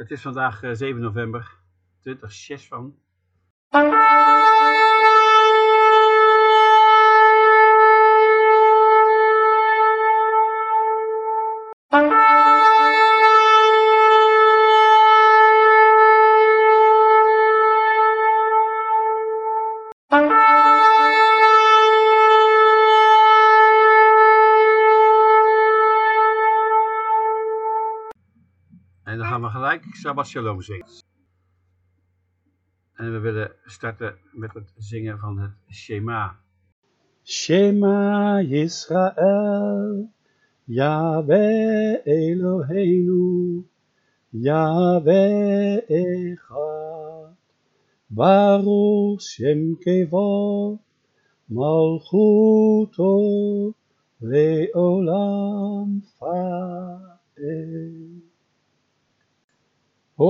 Het is vandaag eh, 7 november 2006 van. Shabbat Shalom zingen. En we willen starten met het zingen van het Shema. Shema Yisrael, Yahweh Eloheinu, Yahweh Echad, Baruch Shem Kevod, Malchuto Leolam Fael. Hoor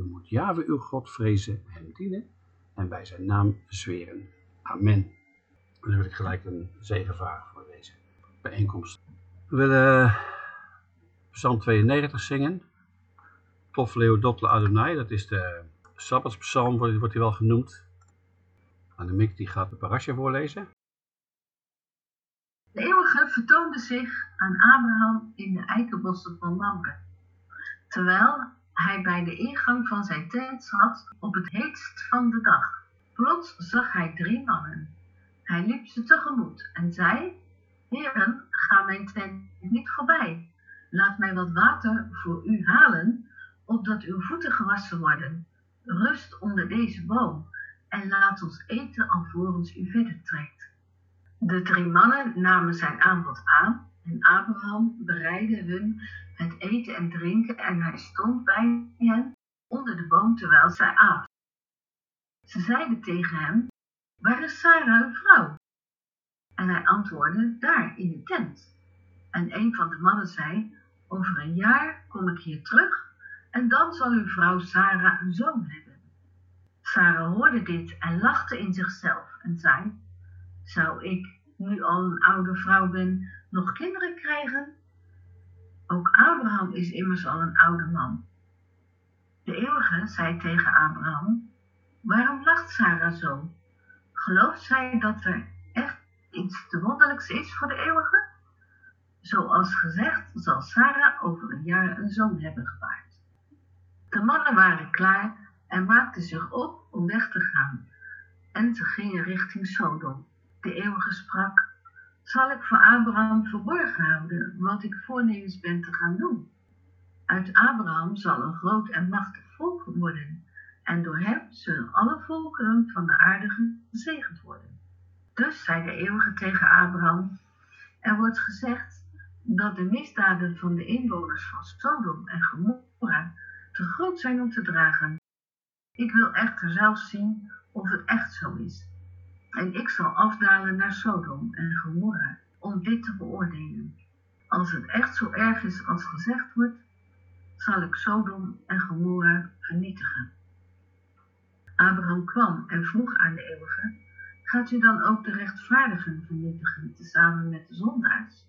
U moet Yahweh uw God vrezen, hem dienen en bij zijn naam zweren. Amen. En dan wil ik gelijk een zegenvraag voor deze bijeenkomst. We willen Psalm 92 zingen. Tof Leo Dotle Adonai, dat is de Sabbatspsalm, wordt hij wel genoemd. Annemiek die gaat de parasha voorlezen. De eeuwige vertoonde zich aan Abraham in de eikenbossen van Mamre, terwijl hij bij de ingang van zijn tent zat op het heetst van de dag. Plots zag hij drie mannen. Hij liep ze tegemoet en zei, Heren, ga mijn tent niet voorbij. Laat mij wat water voor u halen, opdat uw voeten gewassen worden. Rust onder deze boom en laat ons eten alvorens u verder trekt. De drie mannen namen zijn aanbod aan en Abraham bereidde hun het eten en drinken en hij stond bij hen onder de boom terwijl zij aten. Ze zeiden tegen hem, waar is Sarah uw vrouw? En hij antwoordde, daar in de tent. En een van de mannen zei, over een jaar kom ik hier terug en dan zal uw vrouw Sarah een zoon hebben. Sarah hoorde dit en lachte in zichzelf en zei, zou ik, nu al een oude vrouw ben, nog kinderen krijgen? Ook Abraham is immers al een oude man. De eeuwige zei tegen Abraham, waarom lacht Sarah zo? Gelooft zij dat er echt iets te wonderlijks is voor de eeuwige? Zoals gezegd zal Sarah over een jaar een zoon hebben gebaard. De mannen waren klaar en maakten zich op om weg te gaan. En ze gingen richting Sodom. De eeuwige sprak, zal ik voor Abraham verborgen houden wat ik voornemens ben te gaan doen. Uit Abraham zal een groot en machtig volk worden, en door hem zullen alle volkeren van de aarde gezegend worden. Dus zei de eeuwige tegen Abraham, er wordt gezegd dat de misdaden van de inwoners van Sodom en Gomorra te groot zijn om te dragen. Ik wil echter zelf zien of het echt zo is. En ik zal afdalen naar Sodom en Gomorra om dit te beoordelen. Als het echt zo erg is als gezegd wordt, zal ik Sodom en Gomorra vernietigen. Abraham kwam en vroeg aan de eeuwige, gaat u dan ook de rechtvaardigen vernietigen, tezamen met de zondaars?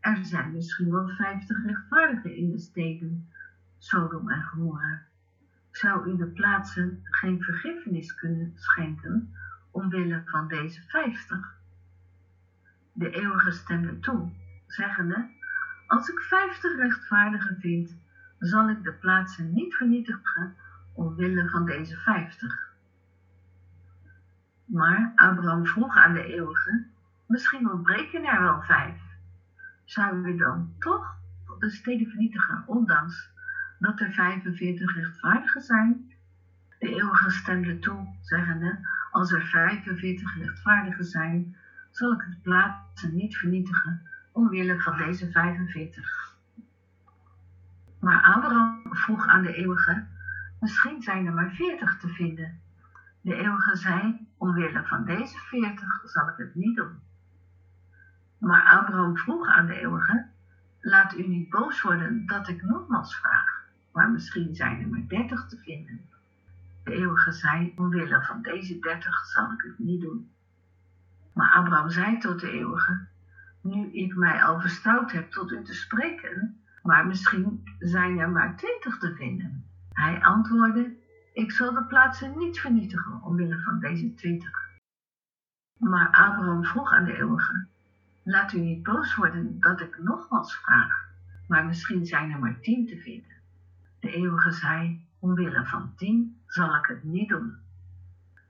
Er zijn misschien wel vijftig rechtvaardigen in de steden, Sodom en Gomorra. Zou u de plaatsen geen vergiffenis kunnen schenken, omwille van deze vijftig? De eeuwige stemde toe, zeggende, als ik vijftig rechtvaardigen vind, zal ik de plaatsen niet vernietigen, omwille van deze vijftig. Maar Abraham vroeg aan de eeuwige, misschien ontbreken er wel vijf. Zou u dan toch de steden vernietigen, ondanks dat er 45 rechtvaardigen zijn? De eeuwige stemde toe, zeggende, als er 45 rechtvaardigen zijn, zal ik het plaatsen niet vernietigen, omwille van deze 45. Maar Abraham vroeg aan de eeuwige, misschien zijn er maar 40 te vinden. De eeuwige zei, omwille van deze 40 zal ik het niet doen. Maar Abraham vroeg aan de eeuwige, laat u niet boos worden dat ik nogmaals vraag, maar misschien zijn er maar 30 te vinden. De eeuwige zei, omwille van deze 30 zal ik het niet doen. Maar Abraham zei tot de eeuwige, nu ik mij al verstout heb tot u te spreken, maar misschien zijn er maar twintig te vinden. Hij antwoordde, ik zal de plaatsen niet vernietigen omwille van deze twintig. Maar Abraham vroeg aan de eeuwige, laat u niet boos worden dat ik nogmaals vraag, maar misschien zijn er maar tien te vinden. De eeuwige zei, omwille van tien zal ik het niet doen.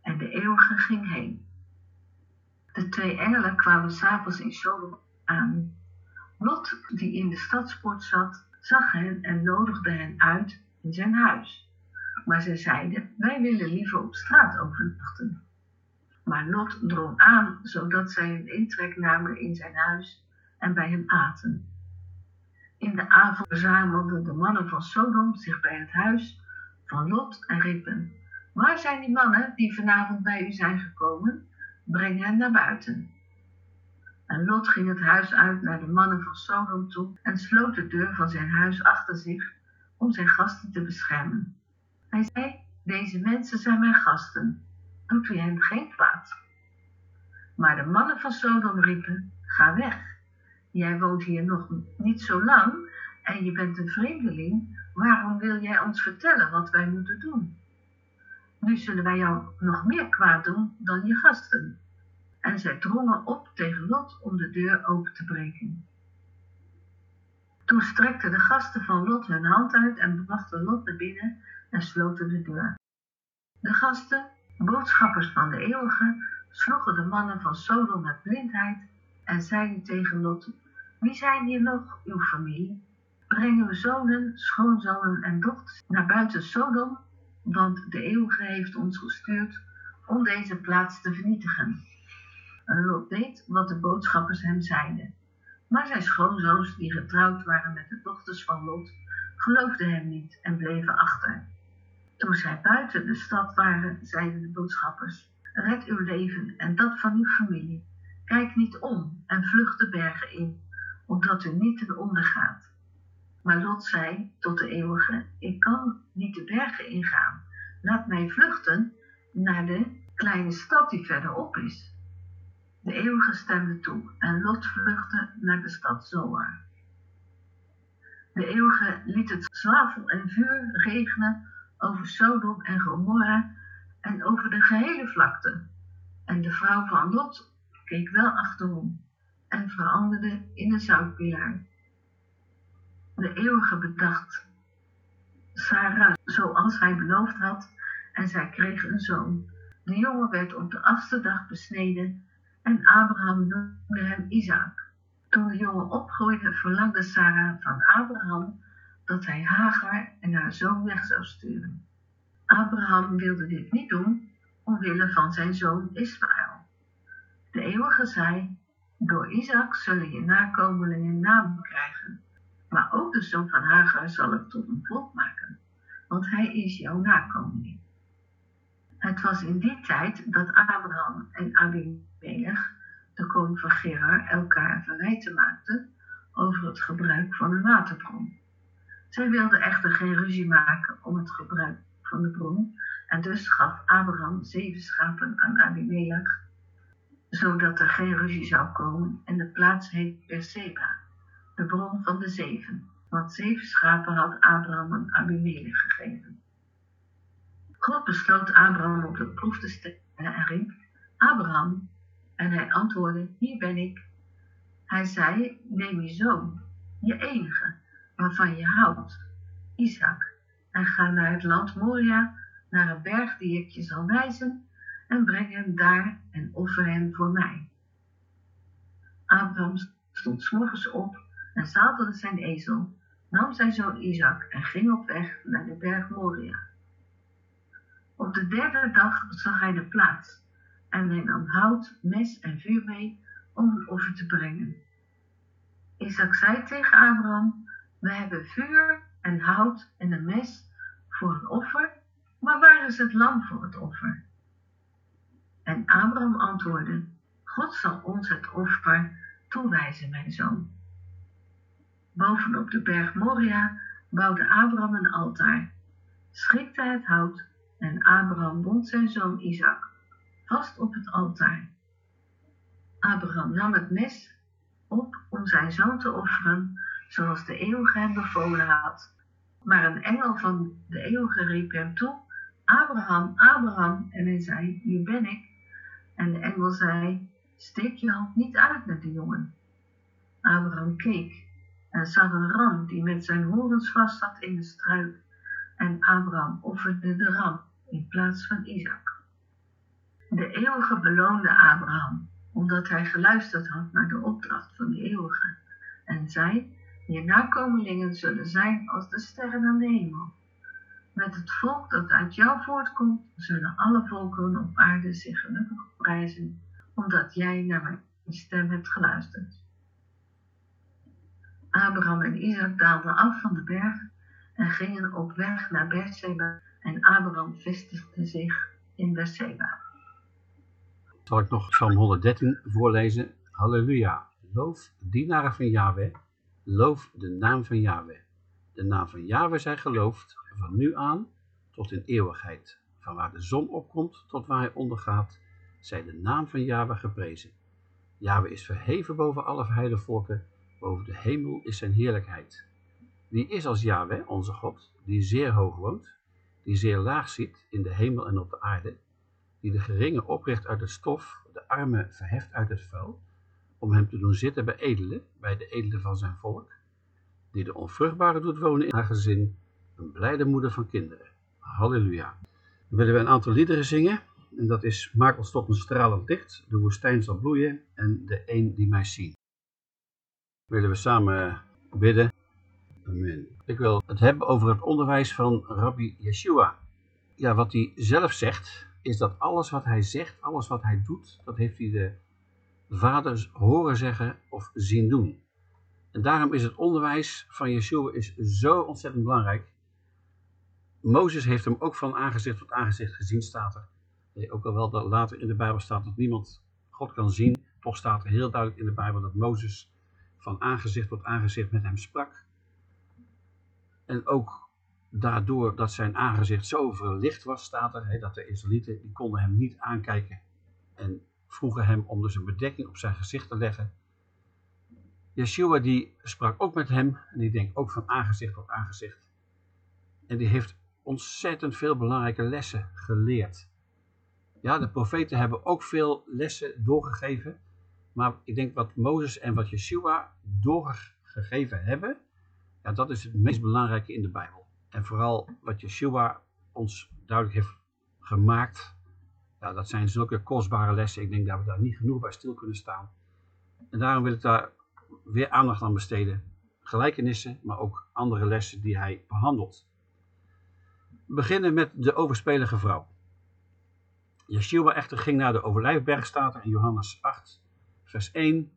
En de eeuwige ging heen. De twee engelen kwamen s'avonds in Sodom aan. Lot, die in de stadspoort zat, zag hen en nodigde hen uit in zijn huis. Maar zij zeiden, wij willen liever op straat overnachten. Maar Lot drong aan, zodat zij een intrek namen in zijn huis en bij hem aten. In de avond verzamelden de mannen van Sodom zich bij het huis van Lot en riepen, waar zijn die mannen die vanavond bij u zijn gekomen? Breng hen naar buiten. En Lot ging het huis uit naar de mannen van Sodom toe en sloot de deur van zijn huis achter zich om zijn gasten te beschermen. Hij zei, deze mensen zijn mijn gasten, doet u hen geen kwaad. Maar de mannen van Sodom riepen, ga weg. Jij woont hier nog niet zo lang en je bent een vreemdeling. Waarom wil jij ons vertellen wat wij moeten doen? Nu zullen wij jou nog meer kwaad doen dan je gasten en zij drongen op tegen Lot om de deur open te breken. Toen strekten de gasten van Lot hun hand uit en brachten Lot naar binnen en sloten de deur. De gasten, boodschappers van de eeuwige, sloegen de mannen van Sodom met blindheid en zeiden tegen Lot, wie zijn hier nog, uw familie? Breng uw zonen, schoonzonen en dochters naar buiten Sodom, want de eeuwige heeft ons gestuurd om deze plaats te vernietigen. Lot deed wat de boodschappers hem zeiden. Maar zijn schoonzoons, die getrouwd waren met de dochters van Lot, geloofden hem niet en bleven achter. Toen zij buiten de stad waren, zeiden de boodschappers, red uw leven en dat van uw familie. Kijk niet om en vlucht de bergen in, opdat u niet ten onder gaat. Maar Lot zei tot de eeuwige, ik kan niet de bergen ingaan. Laat mij vluchten naar de kleine stad die verderop is. De eeuwige stemde toe en Lot vluchtte naar de stad Zoar. De eeuwige liet het zwavel en vuur regenen over Sodom en Gomorra en over de gehele vlakte. En de vrouw van Lot keek wel achterom en veranderde in een zoutpilaar. De eeuwige bedacht Sarah zoals hij beloofd had en zij kreeg een zoon. De jongen werd op de achtste dag besneden en Abraham noemde hem Isaac. Toen de jongen opgroeide, verlangde Sarah van Abraham dat hij Hagar en haar zoon weg zou sturen. Abraham wilde dit niet doen, omwille van zijn zoon Israël. De eeuwige zei, door Isaac zullen je nakomelingen namen krijgen, maar ook de zoon van Hagar zal ik tot een volk maken, want hij is jouw nakomeling. Het was in die tijd dat Abraham en Abimelech, de koning van Gerar, elkaar verwijten maakten over het gebruik van een waterbron. Zij wilden echter geen ruzie maken om het gebruik van de bron en dus gaf Abraham zeven schapen aan Abimelech, zodat er geen ruzie zou komen en de plaats heet Berseba, de bron van de zeven, want zeven schapen had Abraham aan Abimelech gegeven. God besloot Abraham op de proef te stellen en riep, Abraham, en hij antwoordde, hier ben ik. Hij zei, neem je zoon, je enige, waarvan je houdt, Isaac, en ga naar het land Moria, naar een berg die ik je zal wijzen, en breng hem daar en offer hem voor mij. Abraham stond s morgens op en zadelde zijn ezel, nam zijn zoon Isaac en ging op weg naar de berg Moria. Op de derde dag zag hij de plaats en hij nam hout, mes en vuur mee om een offer te brengen. Isaac zei tegen Abraham, we hebben vuur en hout en een mes voor een offer, maar waar is het lam voor het offer? En Abraham antwoordde, God zal ons het offer toewijzen, mijn zoon. Bovenop de berg Moria bouwde Abraham een altaar, schikte het hout en Abraham bond zijn zoon Isaac vast op het altaar. Abraham nam het mes op om zijn zoon te offeren, zoals de eeuwige hem bevolen had. Maar een engel van de eeuwige riep hem toe, Abraham, Abraham, en hij zei, hier ben ik. En de engel zei, steek je hand niet uit naar de jongen. Abraham keek en zag een ram die met zijn horens vast zat in de struik. En Abraham offerde de ram in plaats van Isaac. De eeuwige beloonde Abraham, omdat hij geluisterd had naar de opdracht van de eeuwige, en zei, je nakomelingen zullen zijn als de sterren aan de hemel. Met het volk dat uit jou voortkomt, zullen alle volkeren op aarde zich gelukkig prijzen, omdat jij naar mijn stem hebt geluisterd. Abraham en Isaac daalden af van de berg en gingen op weg naar Beersheba en Abraham vestigde zich in Beersheba. Zal ik nog Psalm 113 voorlezen? Halleluja. Loof dienaren van Yahweh. Loof de naam van Yahweh. De naam van Yahweh zij geloofd, van nu aan tot in eeuwigheid. Van waar de zon opkomt tot waar hij ondergaat, zij de naam van Yahweh geprezen. Yahweh is verheven boven alle verheide volken, boven de hemel is zijn heerlijkheid. Wie is als Yahweh, onze God, die zeer hoog woont, die zeer laag zit in de hemel en op de aarde, die de geringe opricht uit het stof, de arme verheft uit het vuil, om hem te doen zitten bij edelen, bij de edelen van zijn volk, die de onvruchtbare doet wonen in haar gezin, een blijde moeder van kinderen. Halleluja. Dan willen we een aantal liederen zingen, en dat is Maak ons tot een stralend licht, de woestijn zal bloeien en de een die mij ziet. Willen we samen bidden. Amen. Ik wil het hebben over het onderwijs van Rabbi Yeshua. Ja, wat hij zelf zegt, is dat alles wat hij zegt, alles wat hij doet, dat heeft hij de vaders horen zeggen of zien doen. En daarom is het onderwijs van Yeshua is zo ontzettend belangrijk. Mozes heeft hem ook van aangezicht tot aangezicht gezien, staat er. Ook al wel dat later in de Bijbel staat dat niemand God kan zien, toch staat er heel duidelijk in de Bijbel dat Mozes van aangezicht tot aangezicht met hem sprak. En ook daardoor dat zijn aangezicht zo verlicht was, staat er, dat de Israëlieten, die konden hem niet aankijken. En vroegen hem om dus een bedekking op zijn gezicht te leggen. Yeshua die sprak ook met hem en die denkt ook van aangezicht tot aangezicht. En die heeft ontzettend veel belangrijke lessen geleerd. Ja, de profeten hebben ook veel lessen doorgegeven. Maar ik denk wat Mozes en wat Yeshua doorgegeven hebben, ja, dat is het meest belangrijke in de Bijbel. En vooral wat Yeshua ons duidelijk heeft gemaakt, ja, dat zijn zulke kostbare lessen. Ik denk dat we daar niet genoeg bij stil kunnen staan. En daarom wil ik daar weer aandacht aan besteden. Gelijkenissen, maar ook andere lessen die hij behandelt. We beginnen met de overspelige vrouw. Yeshua echter ging naar de Overlijfberg, staat in Johannes 8, vers 1.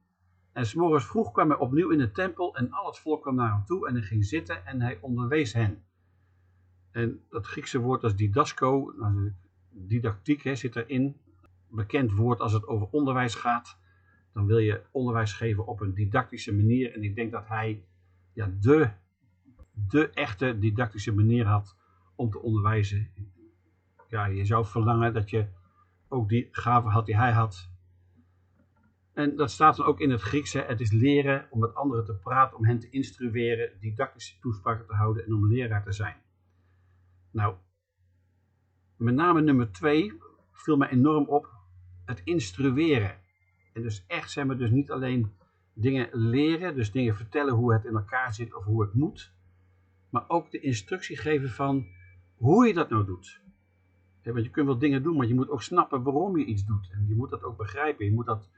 En s'morgens vroeg kwam hij opnieuw in de tempel en al het volk kwam naar hem toe en hij ging zitten en hij onderwees hen. En dat Griekse woord als didasco, nou, didactiek hè, zit erin. Bekend woord als het over onderwijs gaat. Dan wil je onderwijs geven op een didactische manier. En ik denk dat hij ja, de, de echte didactische manier had om te onderwijzen. Ja, je zou verlangen dat je ook die gave had die hij had. En dat staat dan ook in het Grieks. Hè. Het is leren om met anderen te praten, om hen te instrueren, didactische toespraken te houden en om leraar te zijn. Nou, met name nummer twee viel mij enorm op het instrueren. En dus echt zijn we dus niet alleen dingen leren, dus dingen vertellen hoe het in elkaar zit of hoe het moet. maar ook de instructie geven van hoe je dat nou doet. want je kunt wel dingen doen, maar je moet ook snappen waarom je iets doet. En je moet dat ook begrijpen, je moet dat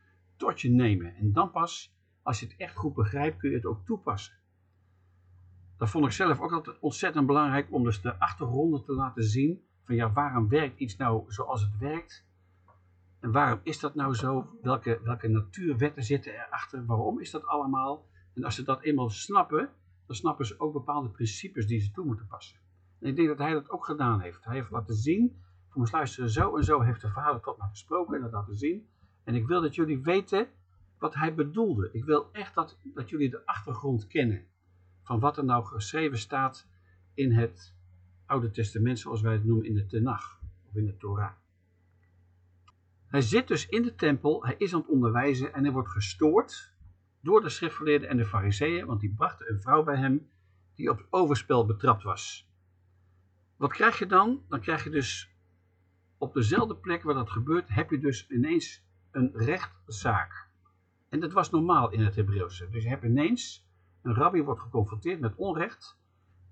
je nemen. En dan pas, als je het echt goed begrijpt, kun je het ook toepassen. Dat vond ik zelf ook altijd ontzettend belangrijk om dus de achtergronden te laten zien. Van ja, waarom werkt iets nou zoals het werkt? En waarom is dat nou zo? Welke, welke natuurwetten zitten erachter? Waarom is dat allemaal? En als ze dat eenmaal snappen, dan snappen ze ook bepaalde principes die ze toe moeten passen. En ik denk dat hij dat ook gedaan heeft. Hij heeft laten zien, voor me luisteren, zo en zo heeft de vader tot mij gesproken en dat laten zien. En ik wil dat jullie weten wat hij bedoelde. Ik wil echt dat, dat jullie de achtergrond kennen. Van wat er nou geschreven staat in het Oude Testament, zoals wij het noemen in de Tenach, of in de Torah. Hij zit dus in de tempel, hij is aan het onderwijzen en hij wordt gestoord door de schriftgeleerden en de fariseeën, want die brachten een vrouw bij hem die op overspel betrapt was. Wat krijg je dan? Dan krijg je dus op dezelfde plek waar dat gebeurt, heb je dus ineens een rechtszaak. En dat was normaal in het Hebreeuwse. Dus je hebt ineens, een rabbi wordt geconfronteerd met onrecht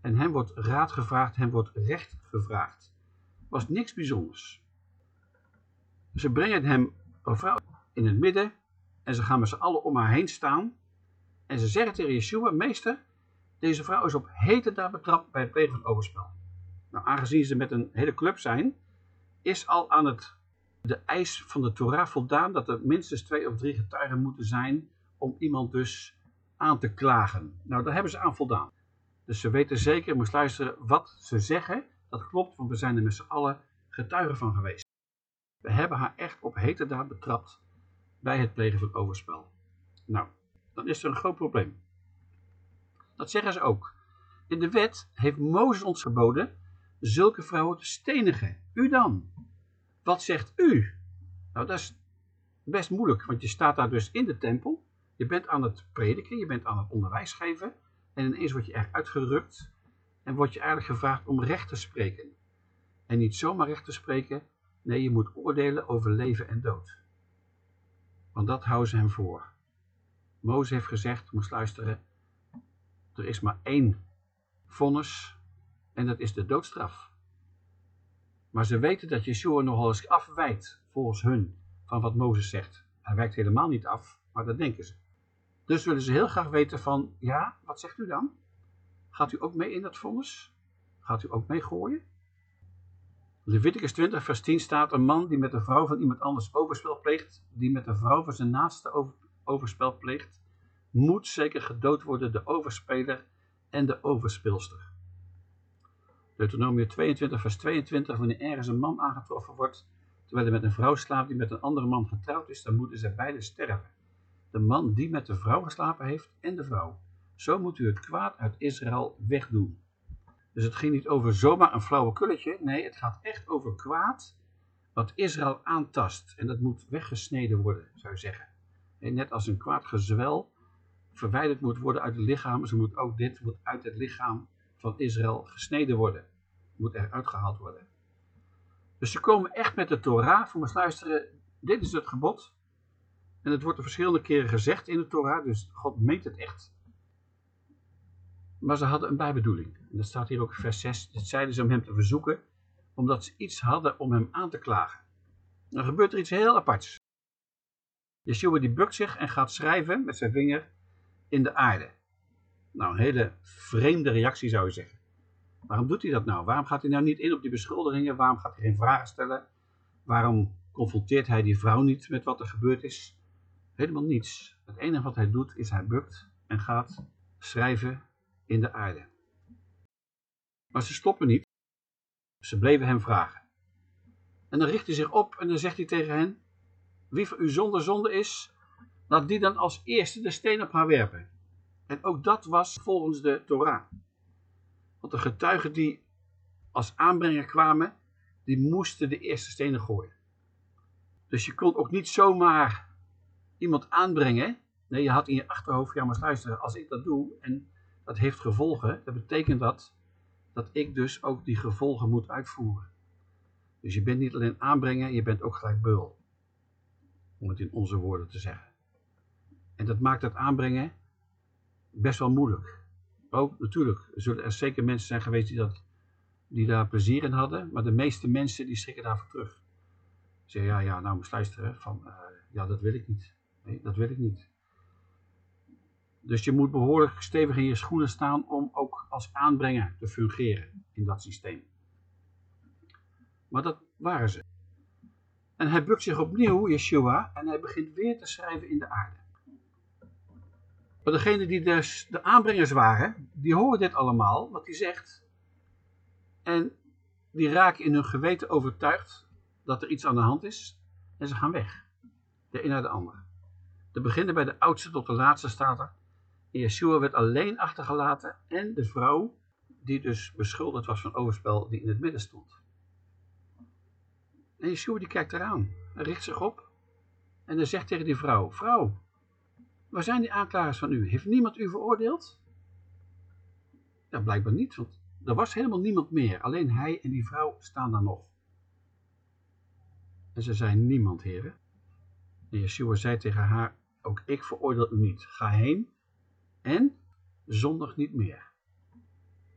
en hem wordt raad gevraagd, hem wordt recht gevraagd. Was niks bijzonders. Ze brengen hem, een vrouw, in het midden en ze gaan met z'n allen om haar heen staan. En ze zeggen tegen Yeshua, meester, deze vrouw is op hete daad betrapt bij het plegen van overspel. Nou, aangezien ze met een hele club zijn, is al aan het, de eis van de Torah voldaan dat er minstens twee of drie getuigen moeten zijn om iemand dus aan te klagen. Nou, daar hebben ze aan voldaan. Dus ze weten zeker, moest luisteren, wat ze zeggen, dat klopt, want we zijn er met z'n allen getuigen van geweest. We hebben haar echt op hete daad betrapt bij het plegen van overspel. Nou, dan is er een groot probleem. Dat zeggen ze ook. In de wet heeft Mozes ons geboden zulke vrouwen te stenigen. U dan? Wat zegt u? Nou, dat is best moeilijk, want je staat daar dus in de tempel. Je bent aan het prediken, je bent aan het onderwijs geven. En ineens word je echt uitgerukt en word je eigenlijk gevraagd om recht te spreken. En niet zomaar recht te spreken, nee, je moet oordelen over leven en dood. Want dat houden ze hem voor. Mozes heeft gezegd, moest luisteren, er is maar één vonnis en dat is de doodstraf. Maar ze weten dat Yeshua nogal eens afwijkt volgens hun van wat Mozes zegt. Hij wijkt helemaal niet af, maar dat denken ze. Dus willen ze heel graag weten van, ja, wat zegt u dan? Gaat u ook mee in dat vonnis? Gaat u ook mee gooien? Leviticus 20 vers 10 staat, een man die met de vrouw van iemand anders overspel pleegt, die met de vrouw van zijn naaste overspel pleegt, moet zeker gedood worden de overspeler en de overspeelster. Deuteronomium 22 vers 22, wanneer ergens een man aangetroffen wordt, terwijl hij met een vrouw slaapt die met een andere man getrouwd is, dan moeten zij beide sterven. De man die met de vrouw geslapen heeft en de vrouw. Zo moet u het kwaad uit Israël wegdoen. Dus het ging niet over zomaar een flauwe kulletje. Nee, het gaat echt over kwaad wat Israël aantast. En dat moet weggesneden worden, zou je zeggen. En net als een kwaad gezwel verwijderd moet worden uit het lichaam, zo moet ook dit moet uit het lichaam van Israël gesneden worden. Moet eruit gehaald worden. Dus ze komen echt met de Torah, voor me luisteren, dit is het gebod. En het wordt er verschillende keren gezegd in de Torah, dus God meent het echt. Maar ze hadden een bijbedoeling. En dat staat hier ook in vers 6. Dat zeiden ze om hem te verzoeken, omdat ze iets hadden om hem aan te klagen. Dan gebeurt er iets heel aparts. Yeshua die bukt zich en gaat schrijven met zijn vinger in de aarde. Nou, een hele vreemde reactie zou je zeggen. Waarom doet hij dat nou? Waarom gaat hij nou niet in op die beschuldigingen? Waarom gaat hij geen vragen stellen? Waarom confronteert hij die vrouw niet met wat er gebeurd is? Helemaal niets. Het enige wat hij doet is hij bukt en gaat schrijven in de aarde. Maar ze stoppen niet. Ze bleven hem vragen. En dan richt hij zich op en dan zegt hij tegen hen, wie voor u zonder zonde is, laat die dan als eerste de steen op haar werpen. En ook dat was volgens de Torah. Want de getuigen die als aanbrenger kwamen, die moesten de eerste stenen gooien. Dus je kon ook niet zomaar iemand aanbrengen. Nee, je had in je achterhoofd, ja maar luisteren, als ik dat doe en dat heeft gevolgen, dat betekent dat dat ik dus ook die gevolgen moet uitvoeren. Dus je bent niet alleen aanbrengen, je bent ook gelijk beul. Om het in onze woorden te zeggen. En dat maakt het aanbrengen best wel moeilijk. Natuurlijk zullen er zeker mensen zijn geweest die, dat, die daar plezier in hadden, maar de meeste mensen die schrikken daarvoor terug. Zeggen, ja, ja, nou moet luisteren, van, uh, ja, dat wil ik niet. Nee, dat wil ik niet. Dus je moet behoorlijk stevig in je schoenen staan om ook als aanbrenger te fungeren in dat systeem. Maar dat waren ze. En hij bukt zich opnieuw, Yeshua, en hij begint weer te schrijven in de aarde. Maar degenen die dus de aanbrengers waren, die horen dit allemaal, wat hij zegt. En die raken in hun geweten overtuigd dat er iets aan de hand is. En ze gaan weg. De een naar de ander. De beginnen bij de oudste tot de laatste staat er. Yeshua werd alleen achtergelaten en de vrouw, die dus beschuldigd was van overspel, die in het midden stond. En Yeshua die kijkt eraan. Hij richt zich op. En hij zegt tegen die vrouw, vrouw, waar zijn die aanklagers van u? Heeft niemand u veroordeeld? Ja, blijkbaar niet, want er was helemaal niemand meer. Alleen hij en die vrouw staan daar nog. En ze zei, niemand, heren. En Yeshua zei tegen haar, ook ik veroordeel u niet. Ga heen en zondig niet meer.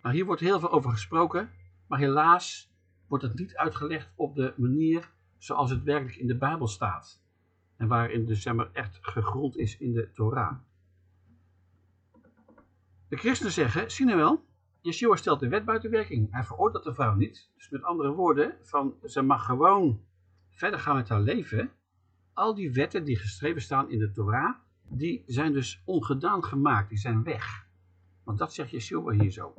Nou, hier wordt heel veel over gesproken, maar helaas wordt het niet uitgelegd op de manier zoals het werkelijk in de Bijbel staat. En waarin dus echt gegrond is in de Torah. De christenen zeggen, zie je wel, Yeshua stelt de wet buiten werking. Hij veroordeelt de vrouw niet. Dus met andere woorden, van, ze mag gewoon verder gaan met haar leven. Al die wetten die geschreven staan in de Torah, die zijn dus ongedaan gemaakt. Die zijn weg. Want dat zegt Yeshua hier zo.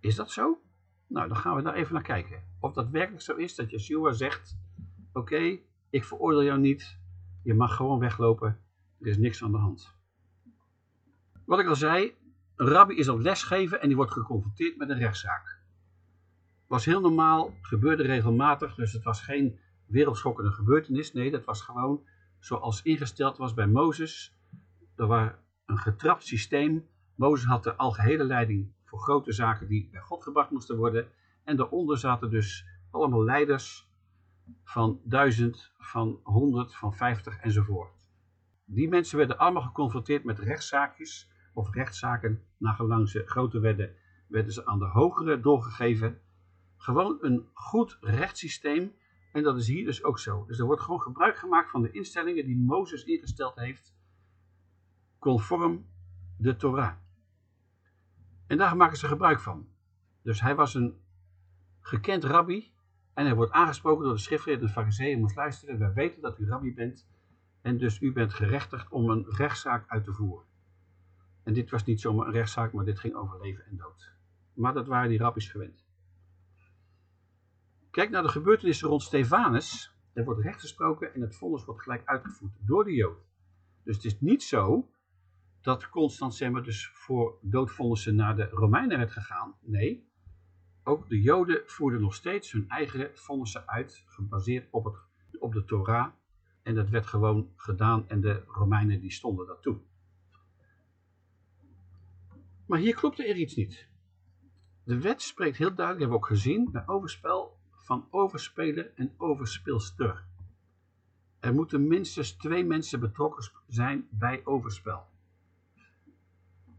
Is dat zo? Nou, dan gaan we daar even naar kijken. Of dat werkelijk zo is dat Yeshua zegt, oké, ik veroordeel jou niet, je mag gewoon weglopen, er is niks aan de hand. Wat ik al zei, een rabbi is op lesgeven en die wordt geconfronteerd met een rechtszaak. Was heel normaal, gebeurde regelmatig, dus het was geen wereldschokkende gebeurtenis. Nee, dat was gewoon zoals ingesteld was bij Mozes. Er was een getrapt systeem. Mozes had de algehele leiding voor grote zaken die bij God gebracht moesten worden. En daaronder zaten dus allemaal leiders van duizend, van honderd, van vijftig enzovoort. Die mensen werden allemaal geconfronteerd met rechtszaakjes of rechtszaken. Nagelang ze groter werden, werden ze aan de hogere doorgegeven. Gewoon een goed rechtssysteem. En dat is hier dus ook zo. Dus er wordt gewoon gebruik gemaakt van de instellingen die Mozes ingesteld heeft. Conform de Torah. En daar maken ze gebruik van. Dus hij was een gekend rabbi. En hij wordt aangesproken door de schriftgeleerden en de fariseeën. Moest luisteren, wij weten dat u rabbi bent. En dus u bent gerechtigd om een rechtszaak uit te voeren. En dit was niet zomaar een rechtszaak, maar dit ging over leven en dood. Maar dat waren die rabbies gewend. Kijk naar de gebeurtenissen rond Stefanus. Er wordt recht gesproken en het vonnis wordt gelijk uitgevoerd door de Jood. Dus het is niet zo dat constant zeg maar, dus voor doodvonnissen naar de Romeinen werd gegaan. Nee, ook de Joden voerden nog steeds hun eigen vonnissen uit, gebaseerd op, het, op de Torah. En dat werd gewoon gedaan en de Romeinen die stonden daartoe. Maar hier klopte er iets niet. De wet spreekt heel duidelijk, hebben we ook gezien, bij overspel van overspeler en overspeelster. Er moeten minstens twee mensen betrokken zijn bij overspel.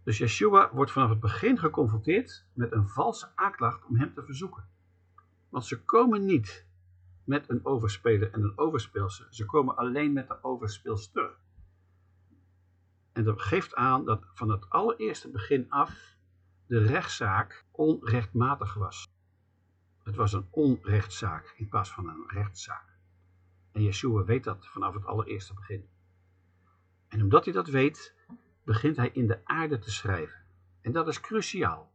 Dus Yeshua wordt vanaf het begin geconfronteerd met een valse aanklacht om hem te verzoeken. Want ze komen niet met een overspeler en een overspeelster. Ze komen alleen met de overspeelster. En dat geeft aan dat van het allereerste begin af de rechtszaak onrechtmatig was. Het was een onrechtszaak in plaats van een rechtszaak. En Yeshua weet dat vanaf het allereerste begin. En omdat hij dat weet, begint hij in de aarde te schrijven. En dat is cruciaal.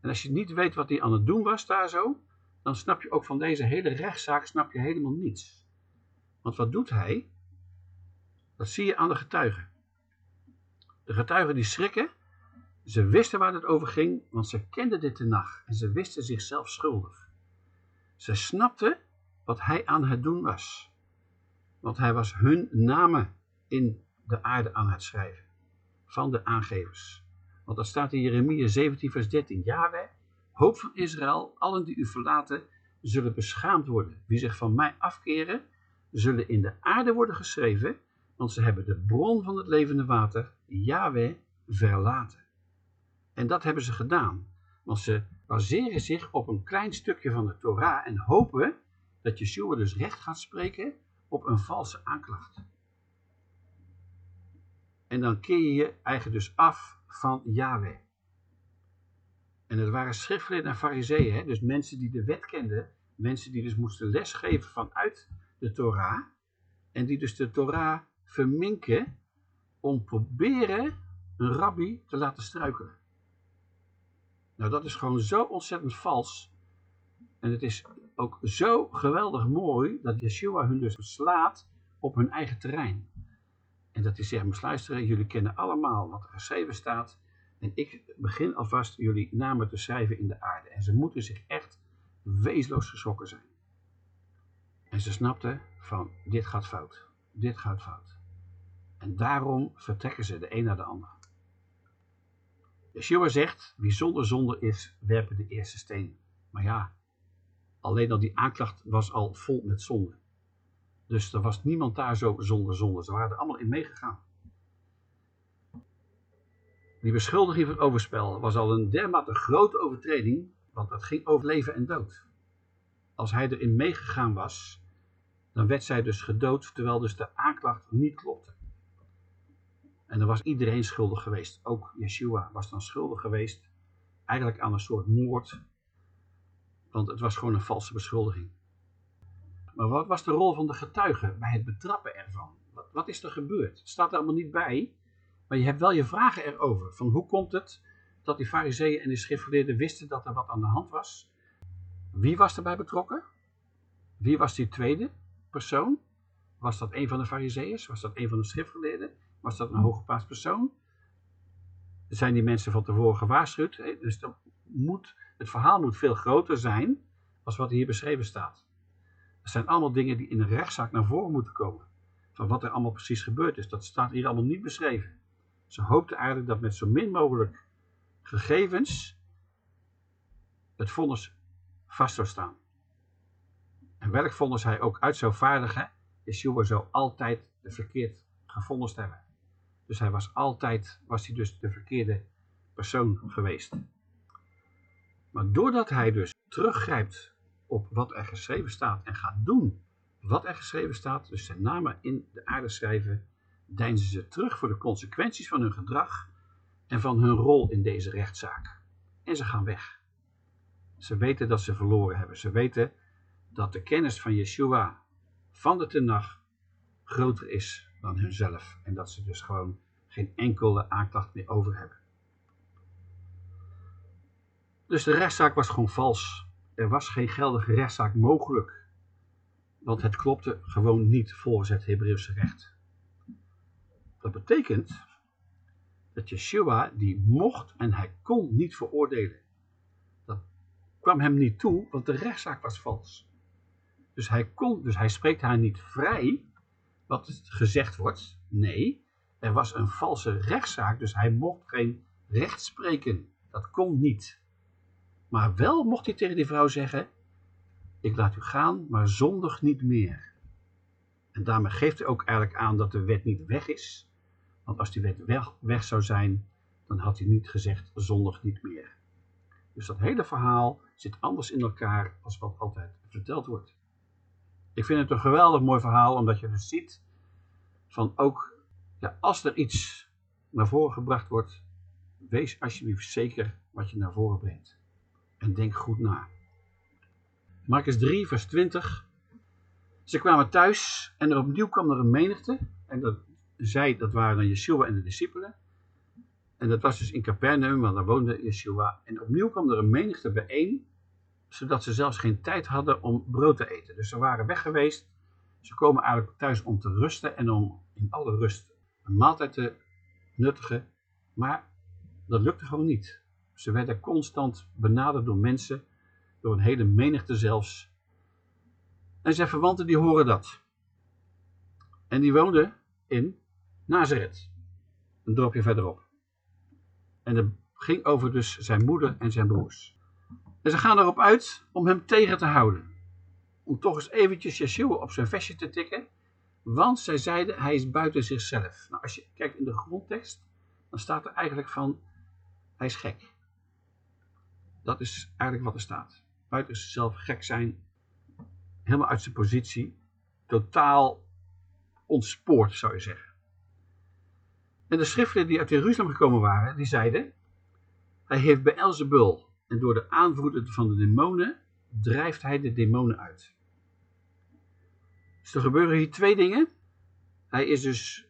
En als je niet weet wat hij aan het doen was daar zo, dan snap je ook van deze hele rechtszaak snap je helemaal niets. Want wat doet hij? Dat zie je aan de getuigen. De getuigen die schrikken, ze wisten waar het over ging, want ze kenden dit de nacht en ze wisten zichzelf schuldig. Ze snapten wat hij aan het doen was. Want hij was hun namen in de aarde aan het schrijven van de aangevers. Want dat staat in Jeremia 17 vers 13. Yahweh, hoop van Israël, allen die u verlaten, zullen beschaamd worden. Wie zich van mij afkeren, zullen in de aarde worden geschreven, want ze hebben de bron van het levende water, Yahweh, verlaten. En dat hebben ze gedaan. Want ze baseren zich op een klein stukje van de Torah en hopen dat Yeshua dus recht gaat spreken op een valse aanklacht. En dan keer je je eigen dus af van Yahweh. En het waren schriftgeleerden en fariseeën, dus mensen die de wet kenden, mensen die dus moesten lesgeven vanuit de Torah, en die dus de Torah verminken om proberen een rabbi te laten struikelen. Nou, dat is gewoon zo ontzettend vals. En het is ook zo geweldig mooi dat Yeshua hun dus slaat op hun eigen terrein. En dat is zeggen, luisteren, jullie kennen allemaal wat er geschreven staat. En ik begin alvast jullie namen te schrijven in de aarde. En ze moeten zich echt weesloos geschrokken zijn. En ze snapten van, dit gaat fout. Dit gaat fout. En daarom vertrekken ze de een naar de ander. Yeshua zegt, wie zonder zonde is, werpen de eerste steen. Maar ja, alleen al die aanklacht was al vol met zonde. Dus er was niemand daar zo zonder zonde. Ze waren er allemaal in meegegaan. Die beschuldiging van overspel was al een dermate grote overtreding, want het ging over leven en dood. Als hij erin meegegaan was, dan werd zij dus gedood, terwijl dus de aanklacht niet klopte. En dan was iedereen schuldig geweest. Ook Yeshua was dan schuldig geweest. Eigenlijk aan een soort moord. Want het was gewoon een valse beschuldiging. Maar wat was de rol van de getuige bij het betrappen ervan? Wat, wat is er gebeurd? Het staat er allemaal niet bij. Maar je hebt wel je vragen erover. Van hoe komt het dat die fariseeën en die schriftgeleerden wisten dat er wat aan de hand was? Wie was erbij betrokken? Wie was die tweede persoon? Was dat een van de fariseeërs? Was dat een van de schriftgeleerden? Was dat een hooggeplaatst persoon? Zijn die mensen van tevoren gewaarschuwd? Dus moet, het verhaal moet veel groter zijn als wat hier beschreven staat. Het zijn allemaal dingen die in een rechtszaak naar voren moeten komen. Van wat er allemaal precies gebeurd is. Dat staat hier allemaal niet beschreven. Ze hoopten eigenlijk dat met zo min mogelijk gegevens het vonnis vast zou staan. En welk vonnis hij ook uit zou vaardigen, Yeshua zou altijd de verkeerd gevonden hebben. Dus hij was altijd, was hij dus de verkeerde persoon geweest. Maar doordat hij dus teruggrijpt op wat er geschreven staat en gaat doen wat er geschreven staat, dus zijn namen in de aarde schrijven, deinzen ze terug voor de consequenties van hun gedrag en van hun rol in deze rechtszaak. En ze gaan weg. Ze weten dat ze verloren hebben. Ze weten dat de kennis van Yeshua van de Tenach groter is dan hunzelf. En dat ze dus gewoon geen enkele aanklacht meer over hebben. Dus de rechtszaak was gewoon vals. Er was geen geldige rechtszaak mogelijk. Want het klopte gewoon niet volgens het Hebreeuwse recht. Dat betekent dat Yeshua die mocht en hij kon niet veroordelen. Dat kwam hem niet toe, want de rechtszaak was vals. Dus hij kon, dus hij spreekt haar niet vrij, wat gezegd wordt. Nee, er was een valse rechtszaak, dus hij mocht geen recht spreken. Dat kon niet. Maar wel mocht hij tegen die vrouw zeggen, ik laat u gaan, maar zondig niet meer. En daarmee geeft hij ook eigenlijk aan dat de wet niet weg is. Want als die wet weg, weg zou zijn, dan had hij niet gezegd zondig niet meer. Dus dat hele verhaal zit anders in elkaar als wat altijd verteld wordt. Ik vind het een geweldig mooi verhaal, omdat je dus ziet van ook, als er iets naar voren gebracht wordt, wees alsjeblieft zeker wat je naar voren brengt. En denk goed na. Marcus 3, vers 20. Ze kwamen thuis en er opnieuw kwam er een menigte. En dat, zij, dat waren dan en de discipelen. En dat was dus in Capernaum, want daar woonde Yeshua. En opnieuw kwam er een menigte bijeen, zodat ze zelfs geen tijd hadden om brood te eten. Dus ze waren weg geweest. Ze komen eigenlijk thuis om te rusten en om in alle rust een maaltijd te nuttigen. Maar dat lukte gewoon niet. Ze werden constant benaderd door mensen door een hele menigte zelfs. En zijn verwanten die horen dat. En die woonden in Nazareth, een dorpje verderop. En het ging over dus zijn moeder en zijn broers. En ze gaan erop uit om hem tegen te houden. Om toch eens eventjes Yeshua op zijn vestje te tikken. Want zij zeiden, hij is buiten zichzelf. Nou, als je kijkt in de grondtekst, dan staat er eigenlijk van, hij is gek. Dat is eigenlijk wat er staat. Buiten zichzelf gek zijn, helemaal uit zijn positie, totaal ontspoord zou je zeggen. En de schriftelen die uit Jeruzalem gekomen waren, die zeiden, hij heeft Beelzebul en door de aanvoerder van de demonen drijft hij de demonen uit. Dus er gebeuren hier twee dingen. Hij is dus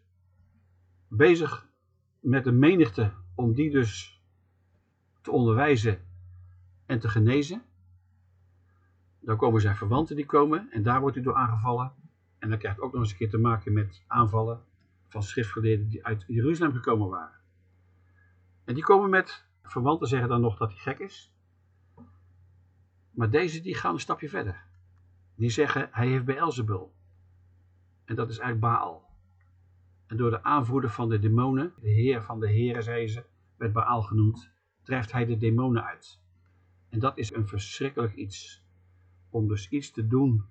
bezig met de menigte om die dus te onderwijzen en te genezen. Dan komen zijn verwanten die komen en daar wordt hij door aangevallen. En dan krijgt ook nog eens een keer te maken met aanvallen van schriftgeleerden die uit Jeruzalem gekomen waren. En die komen met, verwanten zeggen dan nog dat hij gek is. Maar deze die gaan een stapje verder. Die zeggen hij heeft Beelzebul. En dat is eigenlijk Baal. En door de aanvoerder van de demonen, de heer van de heren, zei ze, werd Baal genoemd, drijft hij de demonen uit. En dat is een verschrikkelijk iets. Om dus iets te doen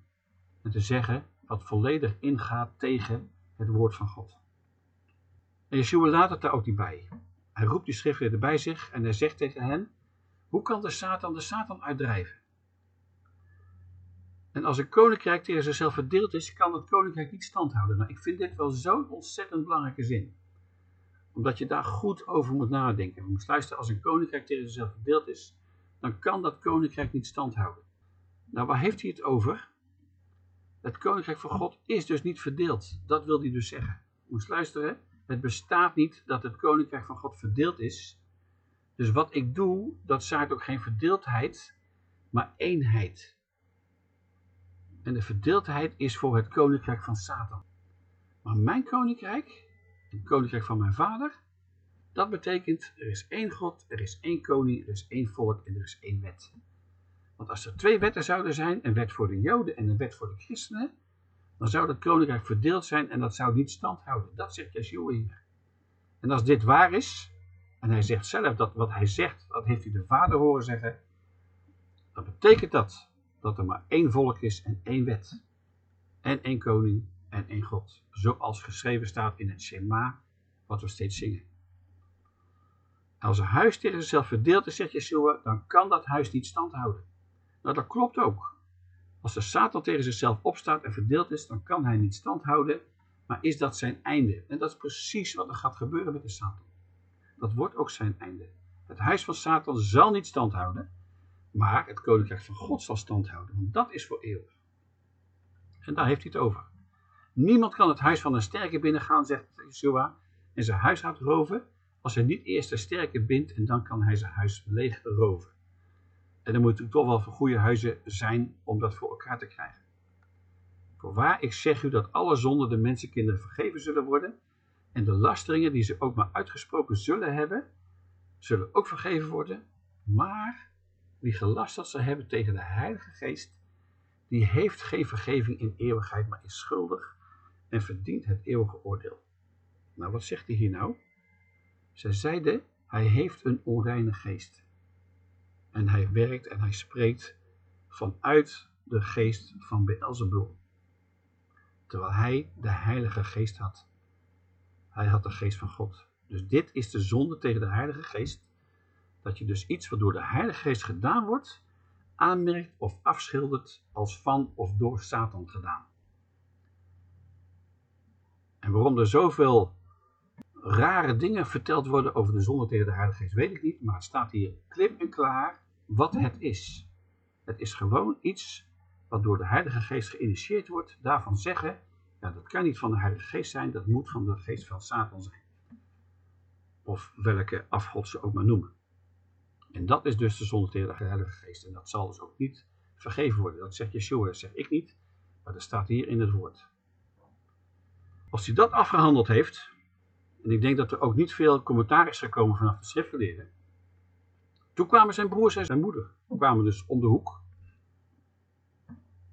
en te zeggen wat volledig ingaat tegen het woord van God. En Yeshua laat het daar ook niet bij. Hij roept die schriftleden bij zich en hij zegt tegen hen, hoe kan de Satan de Satan uitdrijven? En als een koninkrijk tegen zichzelf verdeeld is, kan het koninkrijk niet standhouden. Nou, ik vind dit wel zo'n ontzettend belangrijke zin. Omdat je daar goed over moet nadenken. We moeten luisteren, als een koninkrijk tegen zichzelf verdeeld is, dan kan dat koninkrijk niet standhouden. Nou, waar heeft hij het over? Het koninkrijk van God is dus niet verdeeld. Dat wil hij dus zeggen. Je moet luisteren, het bestaat niet dat het koninkrijk van God verdeeld is. Dus wat ik doe, dat zaait ook geen verdeeldheid, maar eenheid. En de verdeeldheid is voor het koninkrijk van Satan. Maar mijn koninkrijk, het koninkrijk van mijn vader, dat betekent er is één God, er is één koning, er is één volk en er is één wet. Want als er twee wetten zouden zijn, een wet voor de Joden en een wet voor de christenen, dan zou dat koninkrijk verdeeld zijn en dat zou niet stand houden. Dat zegt Yeshua hier. En als dit waar is, en hij zegt zelf dat wat hij zegt, dat heeft hij de vader horen zeggen, dan betekent dat dat er maar één volk is en één wet. En één koning en één God. Zoals geschreven staat in het Shema, wat we steeds zingen. Als een huis tegen zichzelf verdeeld is, zegt Yeshua, dan kan dat huis niet stand houden. Nou, dat klopt ook. Als de Satan tegen zichzelf opstaat en verdeeld is, dan kan hij niet stand houden, maar is dat zijn einde. En dat is precies wat er gaat gebeuren met de Satan. Dat wordt ook zijn einde. Het huis van Satan zal niet stand houden, maar het koninkrijk van God zal stand houden, want dat is voor eeuwig. En daar heeft hij het over. Niemand kan het huis van een sterke binnengaan, zegt Yeshua, en zijn huis gaat roven, als hij niet eerst de sterke bindt en dan kan hij zijn huis leeg roven. En dan moet u toch wel goede huizen zijn om dat voor elkaar te krijgen. Voorwaar, ik zeg u dat alle zonden de mensenkinderen vergeven zullen worden, en de lasteringen die ze ook maar uitgesproken zullen hebben, zullen ook vergeven worden, maar wie gelasterd zal hebben tegen de Heilige Geest, die heeft geen vergeving in eeuwigheid, maar is schuldig en verdient het eeuwige oordeel. Nou, wat zegt hij hier nou? Zij zeiden, hij heeft een onreine geest. En hij werkt en hij spreekt vanuit de geest van Beelzebul. Terwijl hij de Heilige Geest had. Hij had de geest van God. Dus dit is de zonde tegen de Heilige Geest. Dat je dus iets wat door de Heilige Geest gedaan wordt, aanmerkt of afschildert als van of door Satan gedaan. En waarom er zoveel rare dingen verteld worden over de zonde Heilige Geest, weet ik niet. Maar het staat hier klip en klaar wat het is. Het is gewoon iets wat door de Heilige Geest geïnitieerd wordt. Daarvan zeggen, ja, dat kan niet van de Heilige Geest zijn, dat moet van de geest van Satan zijn. Of welke afgod ze ook maar noemen. En dat is dus de zonde de Heilige Geest. En dat zal dus ook niet vergeven worden. Dat zegt Yeshua, dat zeg ik niet. Maar dat staat hier in het woord. Als hij dat afgehandeld heeft, en ik denk dat er ook niet veel commentaar is gekomen vanaf de schriftgeleerden. Toen kwamen zijn broers en zijn moeder, kwamen dus om de hoek.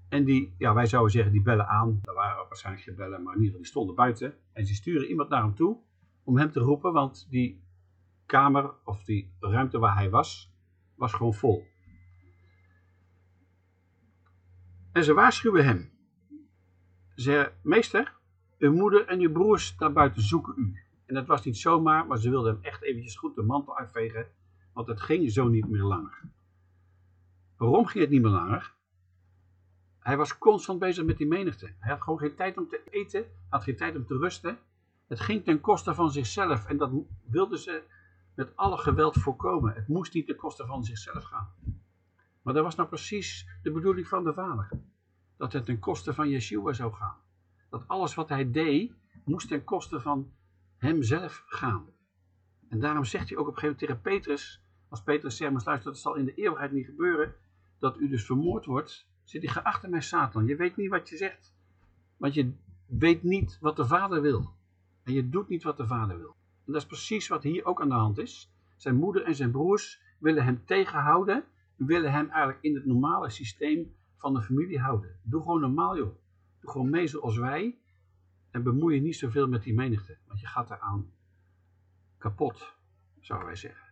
En die, ja wij zouden zeggen, die bellen aan. Er waren waarschijnlijk geen bellen, maar in ieder geval die stonden buiten. En ze sturen iemand naar hem toe om hem te roepen, want die kamer of die ruimte waar hij was, was gewoon vol. En ze waarschuwen hem. Ze zeggen, meester, uw moeder en uw broers daar buiten zoeken u. En dat was niet zomaar, maar ze wilden hem echt eventjes goed de mantel uitvegen Want het ging zo niet meer langer. Waarom ging het niet meer langer? Hij was constant bezig met die menigte. Hij had gewoon geen tijd om te eten, had geen tijd om te rusten. Het ging ten koste van zichzelf en dat wilden ze met alle geweld voorkomen. Het moest niet ten koste van zichzelf gaan. Maar dat was nou precies de bedoeling van de vader. Dat het ten koste van Yeshua zou gaan. Dat alles wat hij deed, moest ten koste van hemzelf gaan. En daarom zegt hij ook op een gegeven moment tegen Petrus, als Petrus zegt, maar luister, dat zal in de eeuwigheid niet gebeuren, dat u dus vermoord wordt, zit hij geachte mij Satan. Je weet niet wat je zegt, want je weet niet wat de vader wil. En je doet niet wat de vader wil. En dat is precies wat hier ook aan de hand is. Zijn moeder en zijn broers willen hem tegenhouden, willen hem eigenlijk in het normale systeem van de familie houden. Doe gewoon normaal joh. Doe gewoon mee zoals wij en bemoei je niet zoveel met die menigte, want je gaat eraan kapot, zouden wij zeggen.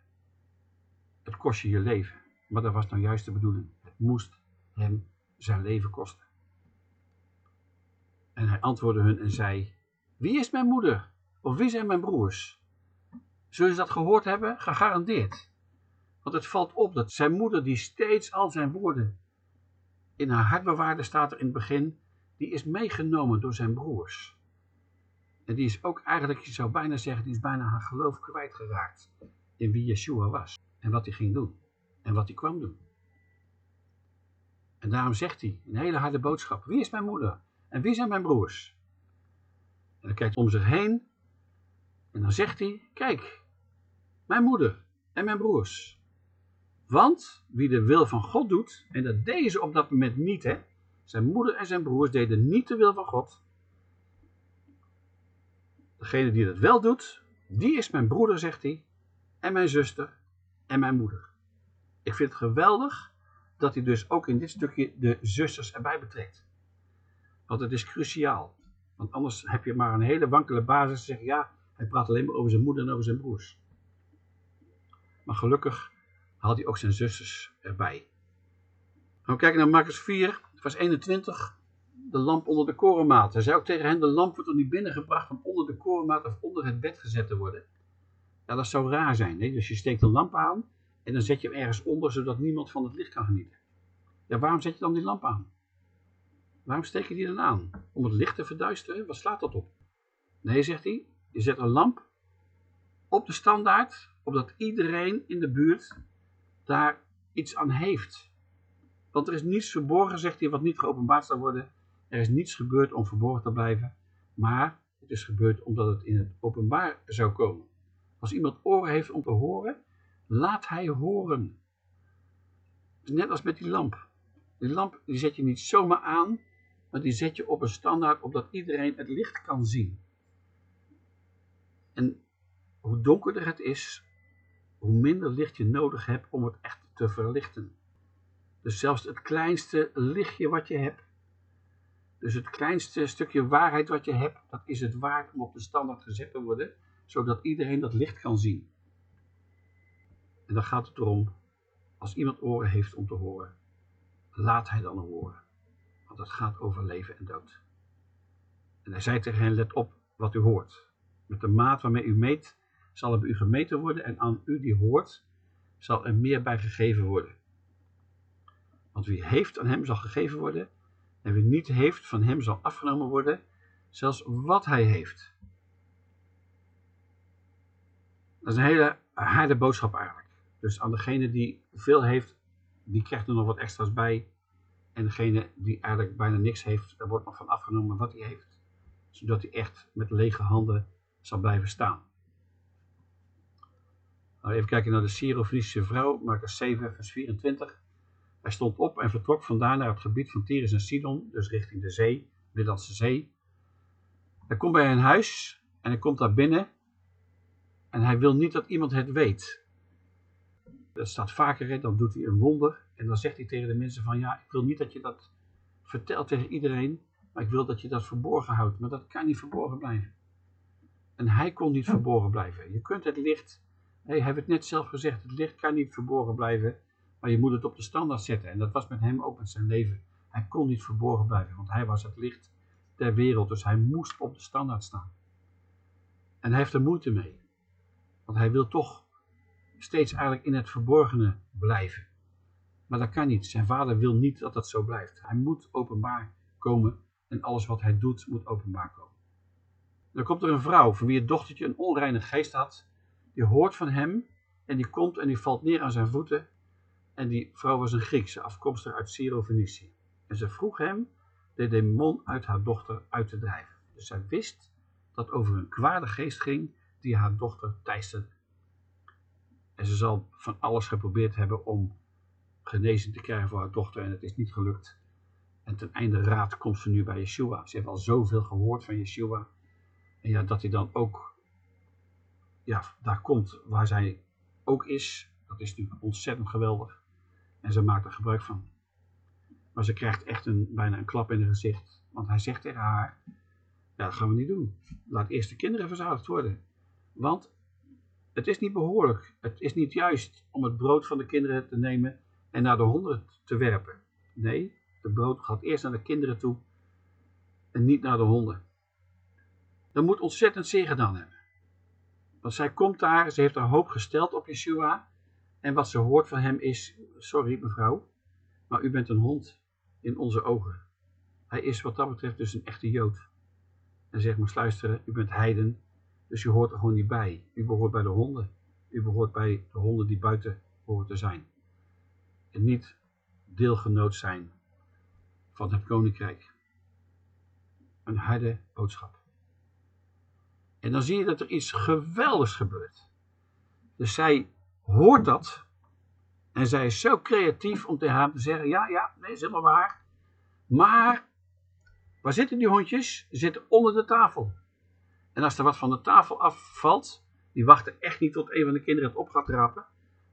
Het kost je je leven, maar dat was nou juist de bedoeling. Het moest hem zijn leven kosten. En hij antwoordde hun en zei, wie is mijn moeder? Of wie zijn mijn broers? Zullen ze dat gehoord hebben? Gegarandeerd. Want het valt op dat zijn moeder, die steeds al zijn woorden in haar hart bewaarde, staat er in het begin, die is meegenomen door zijn broers. En die is ook eigenlijk, je zou bijna zeggen, die is bijna haar geloof kwijtgeraakt in wie Yeshua was. En wat hij ging doen. En wat hij kwam doen. En daarom zegt hij, een hele harde boodschap, wie is mijn moeder? En wie zijn mijn broers? En dan kijkt om zich heen. En dan zegt hij, kijk, mijn moeder en mijn broers. Want wie de wil van God doet, en dat deden ze op dat moment niet, hè. Zijn moeder en zijn broers deden niet de wil van God. Degene die dat wel doet, die is mijn broeder, zegt hij, en mijn zuster en mijn moeder. Ik vind het geweldig dat hij dus ook in dit stukje de zusters erbij betrekt. Want het is cruciaal. Want anders heb je maar een hele wankele basis te zeggen, ja, hij praat alleen maar over zijn moeder en over zijn broers. Maar gelukkig haalt hij ook zijn zusters erbij. we kijken naar Marcus 4, vers 21. De lamp onder de korenmaat. Hij zei ook tegen hen, de lamp wordt er niet binnengebracht om onder de korenmaat of onder het bed gezet te worden. Ja, dat zou raar zijn. Hè? Dus je steekt een lamp aan en dan zet je hem ergens onder, zodat niemand van het licht kan genieten. Ja, waarom zet je dan die lamp aan? Waarom steek je die dan aan? Om het licht te verduisteren? Wat slaat dat op? Nee, zegt hij, je zet een lamp op de standaard, opdat iedereen in de buurt daar iets aan heeft. Want er is niets verborgen, zegt hij, wat niet geopenbaard zal worden. Er is niets gebeurd om verborgen te blijven, maar het is gebeurd omdat het in het openbaar zou komen. Als iemand oren heeft om te horen, laat hij horen. Net als met die lamp. Die lamp die zet je niet zomaar aan, maar die zet je op een standaard opdat iedereen het licht kan zien. En hoe donkerder het is, hoe minder licht je nodig hebt om het echt te verlichten. Dus zelfs het kleinste lichtje wat je hebt, dus het kleinste stukje waarheid wat je hebt, dat is het waard om op de standaard gezet te worden, zodat iedereen dat licht kan zien. En dan gaat het erom, als iemand oren heeft om te horen, laat hij dan horen. Want het gaat over leven en dood. En hij zei tegen hen, let op wat u hoort. Met de maat waarmee u meet, zal er bij u gemeten worden en aan u die hoort, zal er meer bij gegeven worden. Want wie heeft aan hem zal gegeven worden, en wie niet heeft van hem zal afgenomen worden, zelfs wat hij heeft. Dat is een hele harde boodschap eigenlijk. Dus aan degene die veel heeft, die krijgt er nog wat extra's bij. En degene die eigenlijk bijna niks heeft, daar wordt nog van afgenomen wat hij heeft. Zodat hij echt met lege handen zal blijven staan. Nou, even kijken naar de Syro-Frische vrouw, Marcus 7, vers 24. Hij stond op en vertrok vandaar naar het gebied van Tyrus en Sidon, dus richting de zee, Middellandse Zee. Hij komt bij een huis en hij komt daar binnen en hij wil niet dat iemand het weet. Dat staat vaker, dan doet hij een wonder en dan zegt hij tegen de mensen van ja, ik wil niet dat je dat vertelt tegen iedereen, maar ik wil dat je dat verborgen houdt. Maar dat kan niet verborgen blijven. En hij kon niet verborgen blijven. Je kunt het licht, hij heeft het net zelf gezegd, het licht kan niet verborgen blijven, maar je moet het op de standaard zetten. En dat was met hem ook met zijn leven. Hij kon niet verborgen blijven, want hij was het licht der wereld. Dus hij moest op de standaard staan. En hij heeft er moeite mee. Want hij wil toch steeds eigenlijk in het verborgene blijven. Maar dat kan niet. Zijn vader wil niet dat dat zo blijft. Hij moet openbaar komen en alles wat hij doet moet openbaar komen. Dan komt er een vrouw van wie het dochtertje een onreine geest had. Die hoort van hem en die komt en die valt neer aan zijn voeten. En die vrouw was een Griekse, afkomstig uit Syro-Venetië. En ze vroeg hem de demon uit haar dochter uit te drijven. Dus zij wist dat over een kwade geest ging die haar dochter teisterde. En ze zal van alles geprobeerd hebben om genezing te krijgen voor haar dochter en het is niet gelukt. En ten einde raad komt ze nu bij Yeshua. Ze heeft al zoveel gehoord van Yeshua. En ja, dat hij dan ook ja, daar komt waar zij ook is. Dat is natuurlijk ontzettend geweldig. En ze maakt er gebruik van. Maar ze krijgt echt een, bijna een klap in het gezicht. Want hij zegt tegen haar, ja, dat gaan we niet doen. Laat eerst de kinderen verzadigd worden. Want het is niet behoorlijk. Het is niet juist om het brood van de kinderen te nemen en naar de honden te werpen. Nee, de brood gaat eerst naar de kinderen toe en niet naar de honden. Dat moet ontzettend zeer gedaan hebben. Want zij komt daar, ze heeft haar hoop gesteld op Yeshua. En wat ze hoort van hem is, sorry mevrouw, maar u bent een hond in onze ogen. Hij is wat dat betreft dus een echte Jood. En zegt maar luisteren, u bent heiden, dus u hoort er gewoon niet bij. U behoort bij de honden. U behoort bij de honden die buiten horen te zijn. En niet deelgenoot zijn van het koninkrijk. Een harde boodschap. En dan zie je dat er iets geweldigs gebeurt. Dus zij hoort dat. En zij is zo creatief om tegen hem te zeggen: Ja, ja, nee, is helemaal waar. Maar, waar zitten die hondjes? Ze zitten onder de tafel. En als er wat van de tafel afvalt, die wachten echt niet tot een van de kinderen het op gaat rapen.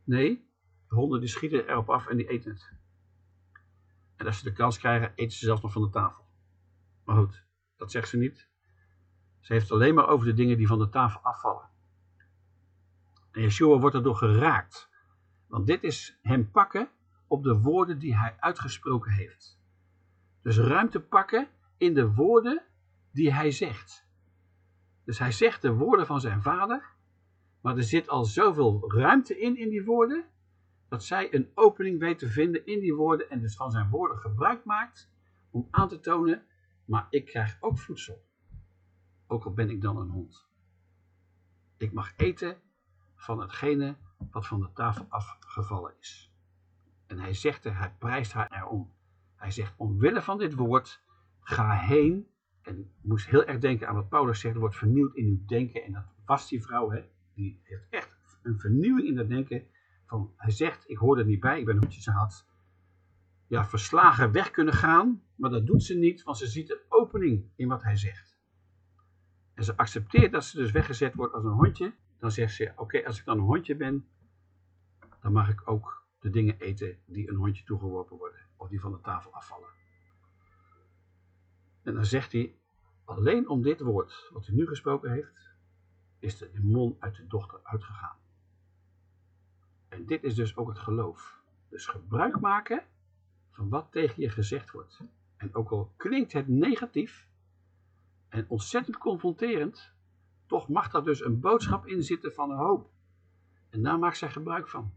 Nee, de honden die schieten erop af en die eten het. En als ze de kans krijgen, eten ze zelfs nog van de tafel. Maar goed, dat zegt ze niet. Ze heeft alleen maar over de dingen die van de tafel afvallen. En Yeshua wordt erdoor geraakt. Want dit is hem pakken op de woorden die hij uitgesproken heeft. Dus ruimte pakken in de woorden die hij zegt. Dus hij zegt de woorden van zijn vader, maar er zit al zoveel ruimte in, in die woorden, dat zij een opening weet te vinden in die woorden en dus van zijn woorden gebruik maakt om aan te tonen, maar ik krijg ook voedsel ook al ben ik dan een hond. Ik mag eten van hetgene wat van de tafel afgevallen is. En hij zegt er, hij prijst haar erom. Hij zegt, omwille van dit woord, ga heen. En moest heel erg denken aan wat Paulus zegt, wordt vernieuwd in uw denken. En dat was die vrouw, hè? die heeft echt een vernieuwing in dat denken. Van, hij zegt, ik hoor er niet bij, ik ben een ze had ja, verslagen weg kunnen gaan. Maar dat doet ze niet, want ze ziet een opening in wat hij zegt en ze accepteert dat ze dus weggezet wordt als een hondje, dan zegt ze, oké, als ik dan een hondje ben, dan mag ik ook de dingen eten die een hondje toegeworpen worden, of die van de tafel afvallen. En dan zegt hij, alleen om dit woord, wat hij nu gesproken heeft, is de demon uit de dochter uitgegaan. En dit is dus ook het geloof. Dus gebruik maken van wat tegen je gezegd wordt. En ook al klinkt het negatief, en ontzettend confronterend, toch mag daar dus een boodschap in zitten van hoop. En daar maakt zij gebruik van.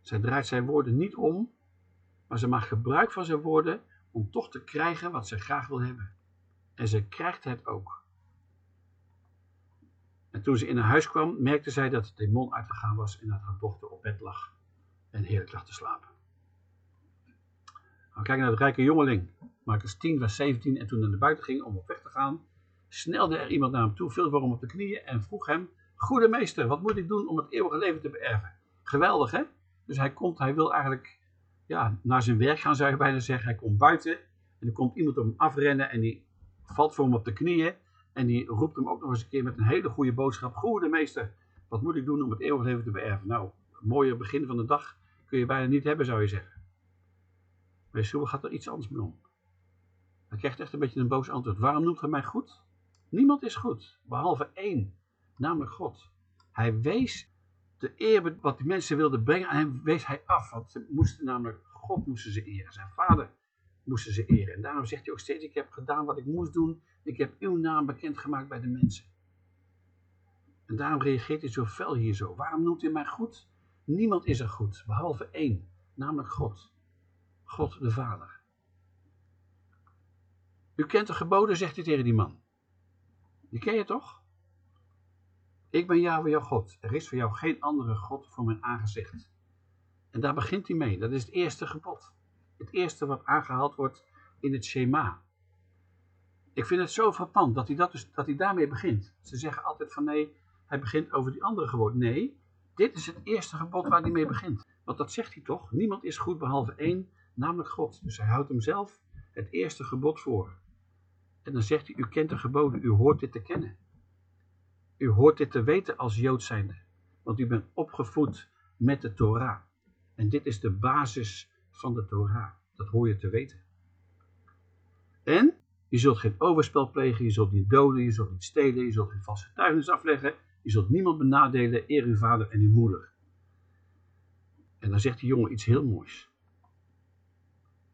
Zij draait zijn woorden niet om, maar ze maakt gebruik van zijn woorden om toch te krijgen wat ze graag wil hebben. En ze krijgt het ook. En toen ze in haar huis kwam, merkte zij dat de demon uitgegaan was en dat haar dochter op bed lag en heerlijk lag te slapen. We kijken naar de rijke jongeling. Marcus 10, vers 17. En toen hij naar buiten ging om op weg te gaan, snelde er iemand naar hem toe, viel voor hem op de knieën en vroeg hem: Goede meester, wat moet ik doen om het eeuwige leven te beërven? Geweldig, hè? Dus hij komt, hij wil eigenlijk ja, naar zijn werk gaan, zou je bijna zeggen. Hij komt buiten en er komt iemand op hem afrennen en die valt voor hem op de knieën. En die roept hem ook nog eens een keer met een hele goede boodschap: Goede meester, wat moet ik doen om het eeuwige leven te beërven? Nou, een mooier begin van de dag kun je bijna niet hebben, zou je zeggen. Maar Yeshua gaat er iets anders mee om. Hij krijgt echt een beetje een boos antwoord. Waarom noemt hij mij goed? Niemand is goed, behalve één, namelijk God. Hij wees de eer wat die mensen wilden brengen aan hem, wees hij af. Want ze moesten namelijk, God moesten ze eren, zijn vader moesten ze eren. En daarom zegt hij ook steeds, ik heb gedaan wat ik moest doen. Ik heb uw naam bekendgemaakt bij de mensen. En daarom reageert hij zo fel hier zo. Waarom noemt hij mij goed? Niemand is er goed, behalve één, namelijk God. God de Vader. U kent de geboden, zegt hij tegen die man. Die ken je toch? Ik ben Yahweh jouw God. Er is voor jou geen andere God voor mijn aangezicht. En daar begint hij mee. Dat is het eerste gebod. Het eerste wat aangehaald wordt in het Shema. Ik vind het zo frappant dat hij, dat dus, dat hij daarmee begint. Ze zeggen altijd van nee, hij begint over die andere geboden. Nee, dit is het eerste gebod waar hij mee begint. Want dat zegt hij toch? Niemand is goed behalve één, namelijk God. Dus hij houdt hem zelf het eerste gebod voor. En dan zegt hij, u kent de geboden, u hoort dit te kennen. U hoort dit te weten als Jood zijnde. Want u bent opgevoed met de Torah. En dit is de basis van de Torah. Dat hoor je te weten. En je zult geen overspel plegen, je zult niet doden, je zult niet stelen, je zult geen valse getuigenis afleggen, je zult niemand benadelen, eer uw vader en uw moeder. En dan zegt die jongen iets heel moois.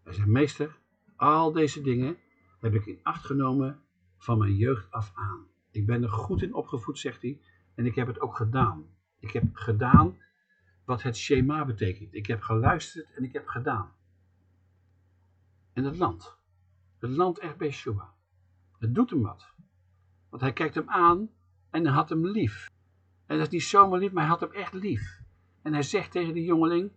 Hij zegt, meester, al deze dingen heb ik in acht genomen van mijn jeugd af aan. Ik ben er goed in opgevoed, zegt hij, en ik heb het ook gedaan. Ik heb gedaan wat het schema betekent. Ik heb geluisterd en ik heb gedaan. En het land. Het land echt bij. Het doet hem wat. Want hij kijkt hem aan en hij had hem lief. En dat is niet zomaar lief, maar hij had hem echt lief. En hij zegt tegen de jongeling,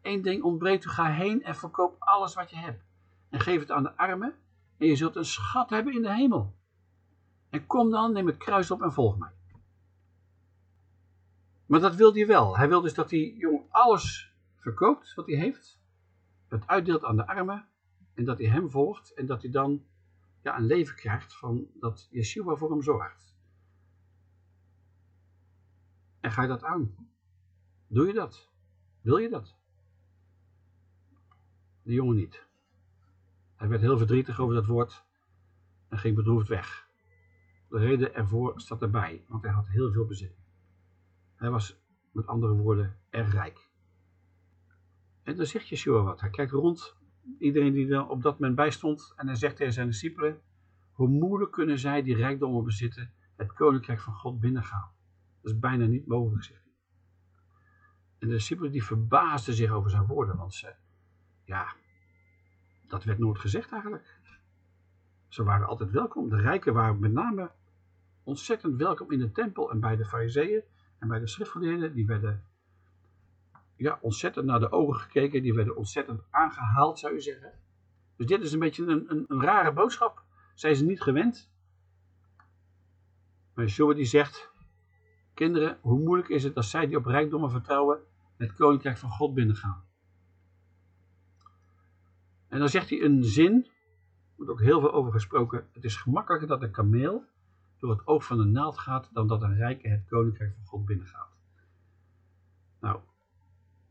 één ding ontbreekt, ga heen en verkoop alles wat je hebt. En geef het aan de armen en je zult een schat hebben in de hemel. En kom dan, neem het kruis op en volg mij. Maar dat wil hij wel. Hij wil dus dat die jongen alles verkoopt wat hij heeft. Het uitdeelt aan de armen. En dat hij hem volgt. En dat hij dan ja, een leven krijgt van dat Yeshua voor hem zorgt. En ga je dat aan? Doe je dat? Wil je dat? De jongen niet. Hij werd heel verdrietig over dat woord en ging bedroefd weg. De reden ervoor staat erbij, want hij had heel veel bezitting. Hij was, met andere woorden, erg rijk. En dan zegt Yeshua wat. Hij kijkt rond, iedereen die er op dat moment bij stond, en hij zegt tegen zijn discipelen, hoe moeilijk kunnen zij die rijkdommen bezitten, het koninkrijk van God binnengaan? Dat is bijna niet mogelijk, zegt hij. En de discipelen die verbaasden zich over zijn woorden, want ze, ja, dat werd nooit gezegd eigenlijk. Ze waren altijd welkom. De rijken waren met name ontzettend welkom in de tempel en bij de fariseeën en bij de schriftgeleerden. Die werden ja, ontzettend naar de ogen gekeken. Die werden ontzettend aangehaald, zou je zeggen. Dus dit is een beetje een, een, een rare boodschap. Zijn ze niet gewend. Maar Yeshua die zegt, kinderen, hoe moeilijk is het als zij die op rijkdommen vertrouwen, het koninkrijk van God binnengaan. En dan zegt hij een zin, er wordt ook heel veel over gesproken. Het is gemakkelijker dat een kameel door het oog van de naald gaat, dan dat een rijke het koninkrijk van God binnengaat. Nou,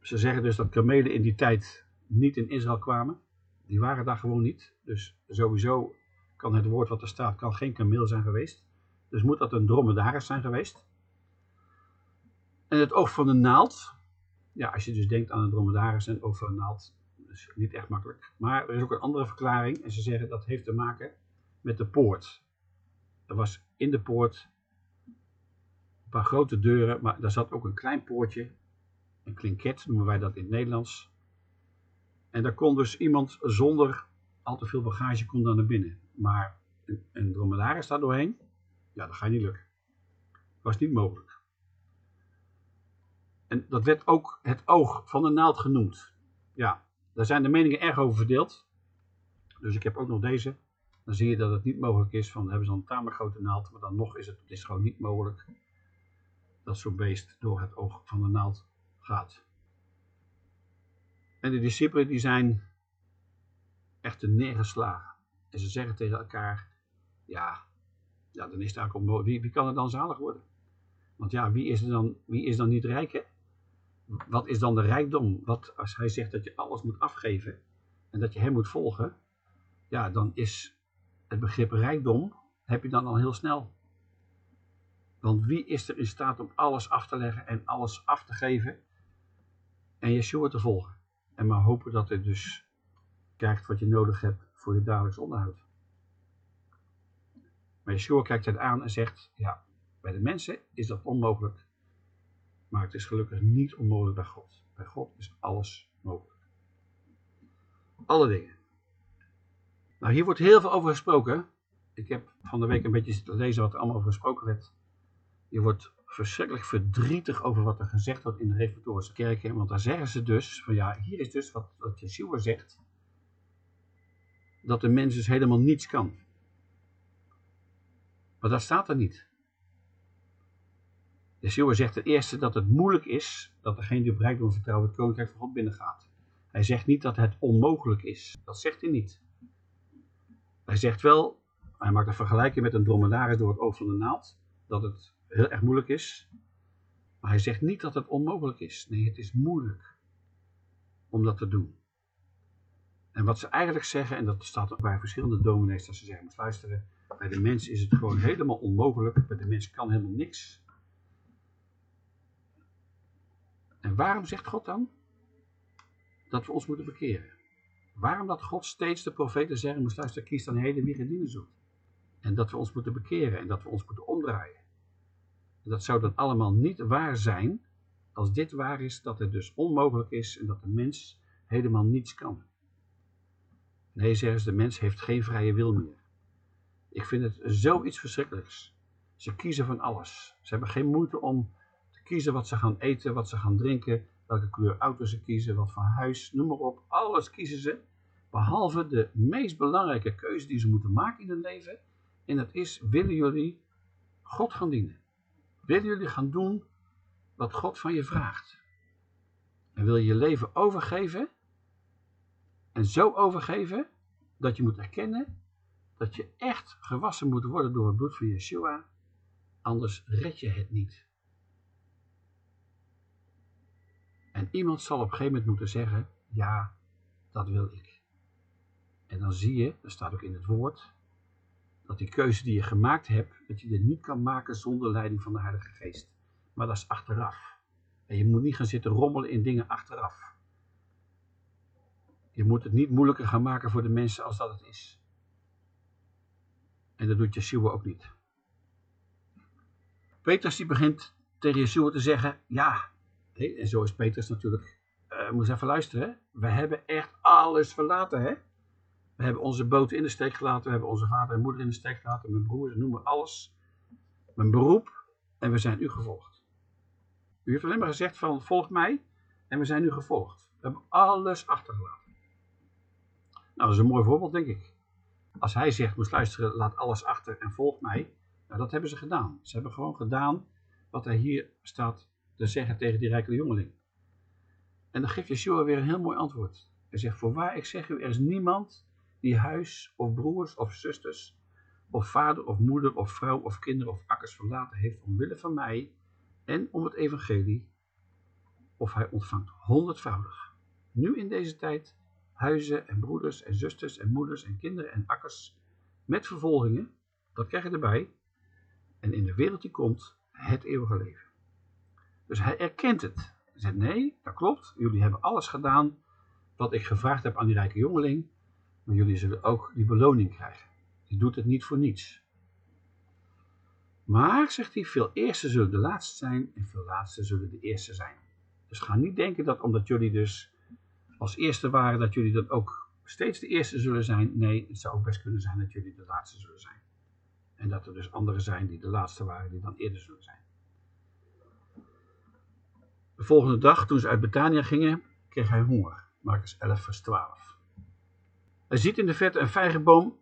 ze zeggen dus dat kamelen in die tijd niet in Israël kwamen. Die waren daar gewoon niet. Dus sowieso kan het woord wat er staat, kan geen kameel zijn geweest. Dus moet dat een dromedaris zijn geweest. En het oog van de naald. Ja, als je dus denkt aan een dromedaris en het oog van de naald, is niet echt makkelijk. Maar er is ook een andere verklaring. En ze zeggen dat heeft te maken met de poort. Er was in de poort een paar grote deuren, maar daar zat ook een klein poortje. Een klinket noemen wij dat in het Nederlands. En daar kon dus iemand zonder al te veel bagage kon dan naar binnen. Maar een, dromedaris daar doorheen, ja, dat ga je niet lukken. Was niet mogelijk. En dat werd ook het oog van de naald genoemd. Ja, daar zijn de meningen erg over verdeeld. Dus ik heb ook nog deze. Dan zie je dat het niet mogelijk is. Van hebben ze een tamelijk grote naald. Maar dan nog is het, is gewoon niet mogelijk. Dat zo'n beest door het oog van de naald gaat. En de discipelen die zijn echt neergeslagen. En ze zeggen tegen elkaar. Ja, ja dan is het eigenlijk om, wie, wie kan er dan zalig worden? Want ja, wie is, er dan, wie is dan niet rijk hè? Wat is dan de rijkdom? Wat, als hij zegt dat je alles moet afgeven en dat je hem moet volgen, ja, dan is het begrip rijkdom, heb je dan al heel snel. Want wie is er in staat om alles af te leggen en alles af te geven en Yeshua te volgen? En maar hopen dat je dus krijgt wat je nodig hebt voor je dagelijks onderhoud. Maar Yeshua kijkt het aan en zegt, ja, Bij de mensen is dat onmogelijk, maar het is gelukkig niet onmogelijk bij God. Bij God is alles mogelijk. Alle dingen. Nou, hier wordt heel veel over gesproken. Ik heb van de week een beetje zitten lezen wat er allemaal over gesproken werd. Je wordt verschrikkelijk verdrietig over wat er gezegd wordt in de reformatorische kerken. Want daar zeggen ze dus, van ja, hier is dus wat, wat Yeshua zegt. Dat de mens dus helemaal niets kan. Maar dat staat er niet. Yeshua zegt ten eerste dat het moeilijk is dat degene die op rijkdom vertrouwen het koninkrijk van God binnengaat. Hij zegt niet dat het onmogelijk is. Dat zegt hij niet. Hij zegt wel, hij maakt een vergelijking met een dromedaris door het oog van de naald, dat het heel erg moeilijk is. Maar hij zegt niet dat het onmogelijk is. Nee, het is moeilijk om dat te doen. En wat ze eigenlijk zeggen, en dat staat ook bij verschillende dominees, dat ze zeggen, moet luisteren, bij de mens is het gewoon helemaal onmogelijk, bij de mens kan helemaal niks. En waarom zegt God dan? Dat we ons moeten bekeren. Waarom dat God steeds de profeten zeggen, moest luisteren, kies dan heden wie zoekt. En dat we ons moeten bekeren en dat we ons moeten omdraaien. En dat zou dan allemaal niet waar zijn, als dit waar is, dat het dus onmogelijk is en dat de mens helemaal niets kan. Nee, zeggen ze, de mens heeft geen vrije wil meer. Ik vind het zoiets verschrikkelijks. Ze kiezen van alles. Ze hebben geen moeite om kiezen wat ze gaan eten, wat ze gaan drinken, welke kleur auto ze kiezen, wat voor huis, noem maar op. Alles kiezen ze, behalve de meest belangrijke keuze die ze moeten maken in het leven. En dat is, willen jullie God gaan dienen? Willen jullie gaan doen wat God van je vraagt? En wil je je leven overgeven? En zo overgeven dat je moet erkennen dat je echt gewassen moet worden door het bloed van Yeshua, anders red je het niet. En iemand zal op een gegeven moment moeten zeggen, ja, dat wil ik. En dan zie je, dat staat ook in het woord, dat die keuze die je gemaakt hebt, dat je die niet kan maken zonder leiding van de Heilige Geest. Maar dat is achteraf. En je moet niet gaan zitten rommelen in dingen achteraf. Je moet het niet moeilijker gaan maken voor de mensen als dat het is. En dat doet Yeshua ook niet. Petrus die begint tegen Yeshua te zeggen, ja, en zo is Petrus natuurlijk, uh, moet eens even luisteren, we hebben echt alles verlaten. Hè? We hebben onze boot in de steek gelaten, we hebben onze vader en moeder in de steek gelaten, mijn broers, noem maar alles. Mijn beroep en we zijn u gevolgd. U heeft alleen maar gezegd van volg mij en we zijn u gevolgd. We hebben alles achtergelaten. Nou, dat is een mooi voorbeeld denk ik. Als hij zegt, moest luisteren, laat alles achter en volg mij. Nou, dat hebben ze gedaan. Ze hebben gewoon gedaan wat er hier staat te zeggen tegen die rijke jongeling. En dan geeft Yeshua weer een heel mooi antwoord. Hij zegt, voorwaar ik zeg u, er is niemand die huis of broers of zusters of vader of moeder of vrouw of kinderen of akkers verlaten heeft omwille van mij en om het evangelie, of hij ontvangt honderdvoudig. Nu in deze tijd huizen en broeders en zusters en moeders en kinderen en akkers met vervolgingen, dat krijg je erbij, en in de wereld die komt het eeuwige leven. Dus hij erkent het. Hij zegt, nee, dat klopt. Jullie hebben alles gedaan wat ik gevraagd heb aan die rijke jongeling. Maar jullie zullen ook die beloning krijgen. Die doet het niet voor niets. Maar, zegt hij, veel eerste zullen de laatste zijn en veel laatste zullen de eerste zijn. Dus ga niet denken dat omdat jullie dus als eerste waren, dat jullie dan ook steeds de eerste zullen zijn. Nee, het zou ook best kunnen zijn dat jullie de laatste zullen zijn. En dat er dus anderen zijn die de laatste waren, die dan eerder zullen zijn. De volgende dag, toen ze uit Betania gingen, kreeg hij honger. Marcus 11, vers 12. Hij ziet in de verte een vijgenboom.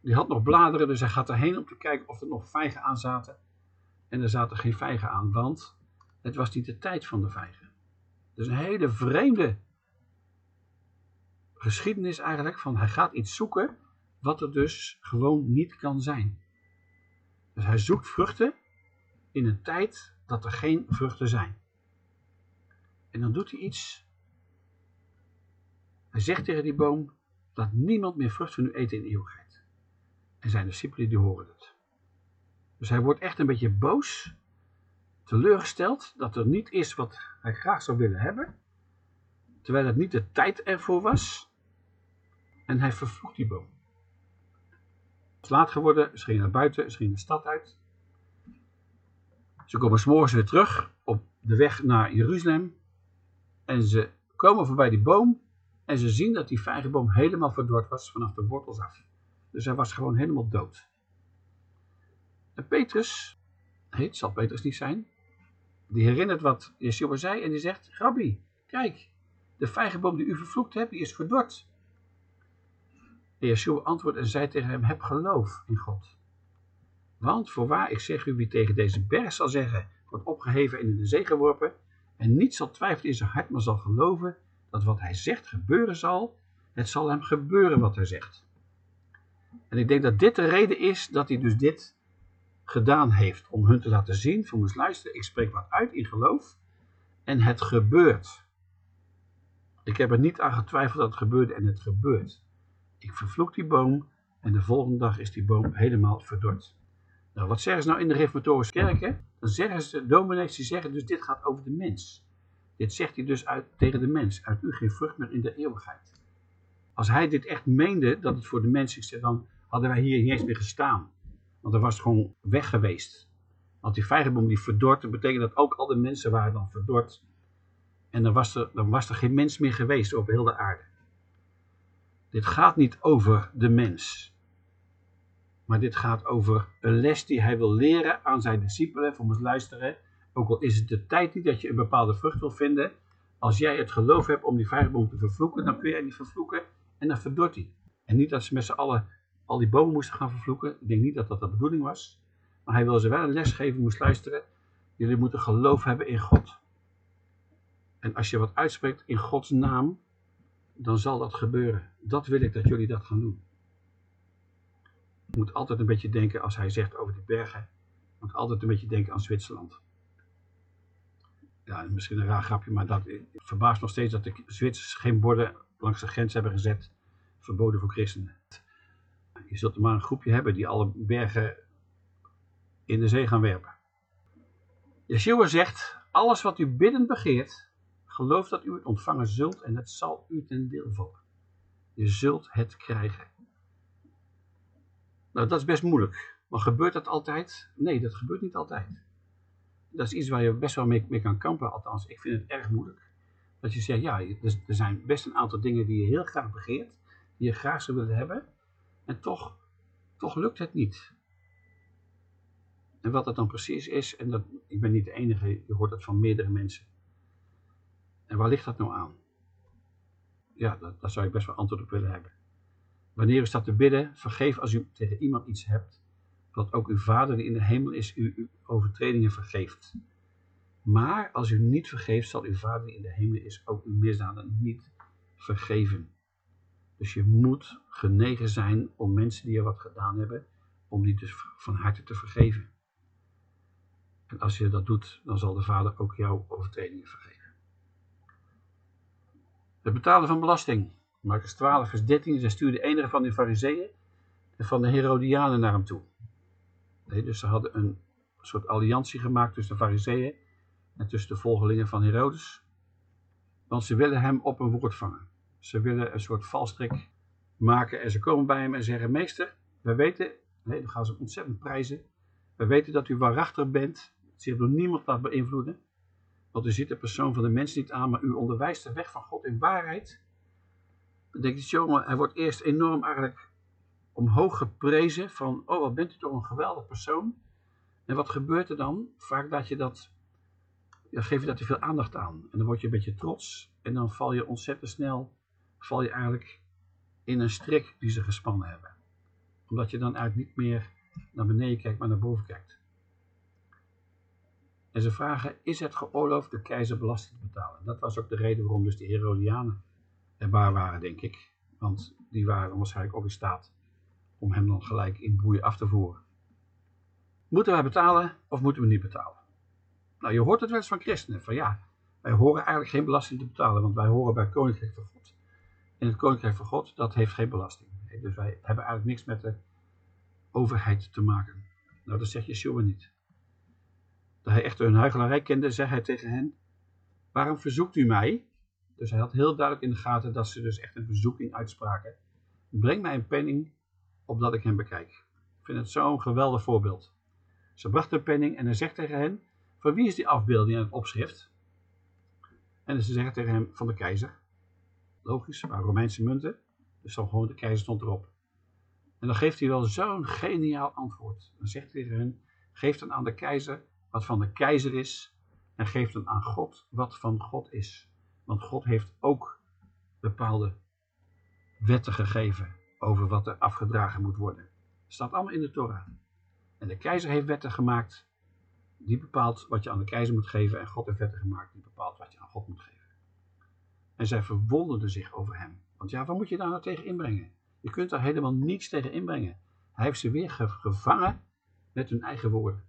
Die had nog bladeren, dus hij gaat erheen om te kijken of er nog vijgen aan zaten. En er zaten geen vijgen aan, want het was niet de tijd van de vijgen. Dus een hele vreemde geschiedenis eigenlijk, van hij gaat iets zoeken wat er dus gewoon niet kan zijn. Dus hij zoekt vruchten in een tijd dat er geen vruchten zijn. En dan doet hij iets. Hij zegt tegen die boom, laat niemand meer vrucht van u eten in eeuwigheid. En zijn discipelen die horen het. Dus hij wordt echt een beetje boos, teleurgesteld dat er niet is wat hij graag zou willen hebben, terwijl het niet de tijd ervoor was. En hij vervloekt die boom. Het is laat geworden, ze gingen naar buiten, ze gingen de stad uit. Ze komen s'morgens weer terug op de weg naar Jeruzalem. En ze komen voorbij die boom. En ze zien dat die vijgenboom helemaal verdord was vanaf de wortels af. Dus hij was gewoon helemaal dood. En Petrus, heet, zal Petrus niet zijn, die herinnert wat Yeshua zei en die zegt, Rabbi, kijk, de vijgenboom die u vervloekt hebt, die is verdord. En Yeshua antwoordt en zei tegen hem, heb geloof in God. Want voorwaar, ik zeg u, wie tegen deze berg zal zeggen, wordt opgeheven en in de zee geworpen, en niet zal twijfelen in zijn hart, maar zal geloven dat wat hij zegt gebeuren zal, het zal hem gebeuren wat hij zegt. En ik denk dat dit de reden is dat hij dus dit gedaan heeft, om hun te laten zien, voor moest luisteren, ik spreek wat uit in geloof, en het gebeurt. Ik heb er niet aan getwijfeld dat het gebeurde en het gebeurt. Ik vervloek die boom en de volgende dag is die boom helemaal verdord. Nou, wat zeggen ze nou in de reformatorische kerken? Dan zeggen ze, dominees die zeggen dus dit gaat over de mens. Dit zegt hij dus uit, tegen de mens. Uit u geen vrucht meer in de eeuwigheid. Als hij dit echt meende, dat het voor de mens is, dan hadden wij hier niet eens meer gestaan. Want dan was het gewoon weg geweest. Want die vijgenboom die verdord, dat betekent dat ook al de mensen waren dan verdord. En dan was, er, dan was er geen mens meer geweest op heel de aarde. Dit gaat niet over de mens. Maar dit gaat over een les die hij wil leren aan zijn discipelen. Voor ons luisteren. Ook al is het de tijd niet dat je een bepaalde vrucht wil vinden. Als jij het geloof hebt om die vijgenboom te vervloeken, dan kun jij die vervloeken en dan verdort hij. En niet dat ze met z'n allen al die bomen moesten gaan vervloeken. Ik denk niet dat dat de bedoeling was. Maar hij wil ze wel een les geven, moest luisteren. Jullie moeten geloof hebben in God. En als je wat uitspreekt in Gods naam, dan zal dat gebeuren. Dat wil ik dat jullie dat gaan doen. Je moet altijd een beetje denken, als hij zegt over die bergen, moet altijd een beetje denken aan Zwitserland. Ja, misschien een raar grapje, maar dat verbaast nog steeds dat de Zwitsers geen borden langs de grens hebben gezet, verboden voor christenen. Je zult er maar een groepje hebben die alle bergen in de zee gaan werpen. Yeshua zegt, alles wat u bidden begeert, geloof dat u het ontvangen zult en het zal u ten deel vallen. Je zult het krijgen. Nou, dat is best moeilijk. Maar gebeurt dat altijd? Nee, dat gebeurt niet altijd. Dat is iets waar je best wel mee, mee kan kampen, althans. Ik vind het erg moeilijk. Dat je zegt, ja, er zijn best een aantal dingen die je heel graag begeert, die je graag zou willen hebben, en toch, toch lukt het niet. En wat dat dan precies is, en dat, ik ben niet de enige, je hoort het van meerdere mensen. En waar ligt dat nou aan? Ja, dat, daar zou ik best wel antwoord op willen hebben. Wanneer u staat te bidden, vergeef als u tegen iemand iets hebt, dat ook uw Vader die in de hemel is u uw overtredingen vergeeft. Maar als u niet vergeeft, zal uw Vader die in de hemel is ook uw misdaden niet vergeven. Dus je moet genegen zijn om mensen die je wat gedaan hebben, om die dus van harte te vergeven. En als je dat doet, dan zal de Vader ook jouw overtredingen vergeven. Het betalen van belasting. Marcus 12, vers 13. Zij stuurde enige van de fariseeën en van de Herodianen naar hem toe. Nee, dus ze hadden een soort alliantie gemaakt tussen de fariseeën en tussen de volgelingen van Herodes. Want ze willen hem op een woord vangen. Ze willen een soort valstrik maken en ze komen bij hem en zeggen, meester, we weten, nee, dan gaan ze ontzettend prijzen, we weten dat u waarachtig bent, zich door niemand laat beïnvloeden, want u ziet de persoon van de mens niet aan, maar u onderwijst de weg van God in waarheid. Dan denk je, jongen, hij wordt eerst enorm eigenlijk omhoog geprezen van, oh wat bent u toch een geweldig persoon. En wat gebeurt er dan? Vaak dat je dat, ja, geef je daar te veel aandacht aan. En dan word je een beetje trots en dan val je ontzettend snel, val je eigenlijk in een strik die ze gespannen hebben. Omdat je dan eigenlijk niet meer naar beneden kijkt, maar naar boven kijkt. En ze vragen, is het geoorloofd de keizer belasting te betalen? Dat was ook de reden waarom dus de Herodianen erbij waren, denk ik. Want die waren waarschijnlijk ook in staat om hem dan gelijk in boeien af te voeren. Moeten wij betalen of moeten we niet betalen? Nou, je hoort het wel eens van christenen, van ja, wij horen eigenlijk geen belasting te betalen, want wij horen bij het Koninkrijk van God. En het Koninkrijk van God, dat heeft geen belasting. Dus wij hebben eigenlijk niks met de overheid te maken. Nou, dat zegt Yeshua niet. Dat hij echt hun huichelarij kende, zei hij tegen hen, waarom verzoekt u mij? Dus hij had heel duidelijk in de gaten dat ze dus echt een verzoeking uitspraken. Breng mij een penning, opdat ik hem bekijk. Ik vind het zo'n geweldig voorbeeld. Ze brachten een penning en hij zegt tegen hen, Van wie is die afbeelding en het opschrift? En ze zeggen tegen hem, van de keizer. Logisch, maar Romeinse munten. Dus dan gewoon de keizer stond erop. En dan geeft hij wel zo'n geniaal antwoord. Dan zegt hij tegen hen, geef dan aan de keizer wat van de keizer is. En geef dan aan God wat van God is. Want God heeft ook bepaalde wetten gegeven over wat er afgedragen moet worden. Het staat allemaal in de Torah. En de keizer heeft wetten gemaakt, die bepaalt wat je aan de keizer moet geven. En God heeft wetten gemaakt, die bepaalt wat je aan God moet geven. En zij verwonderden zich over hem. Want ja, wat moet je daar nou tegen inbrengen? Je kunt daar helemaal niets tegen inbrengen. Hij heeft ze weer gevangen met hun eigen woorden.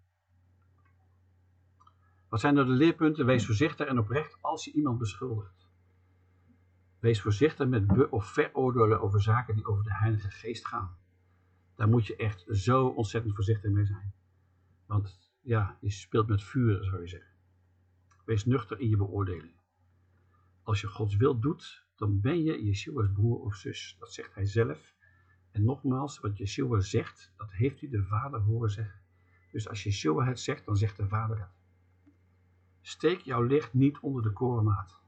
Wat zijn nou de leerpunten? Wees voorzichtig en oprecht als je iemand beschuldigt. Wees voorzichtig met be- of veroordelen over zaken die over de Heilige Geest gaan. Daar moet je echt zo ontzettend voorzichtig mee zijn. Want ja, je speelt met vuur, zou je zeggen. Wees nuchter in je beoordeling. Als je Gods wil doet, dan ben je Yeshua's broer of zus. Dat zegt hij zelf. En nogmaals, wat Yeshua zegt, dat heeft hij de Vader horen zeggen. Dus als Yeshua het zegt, dan zegt de Vader het. Steek jouw licht niet onder de korenmaat.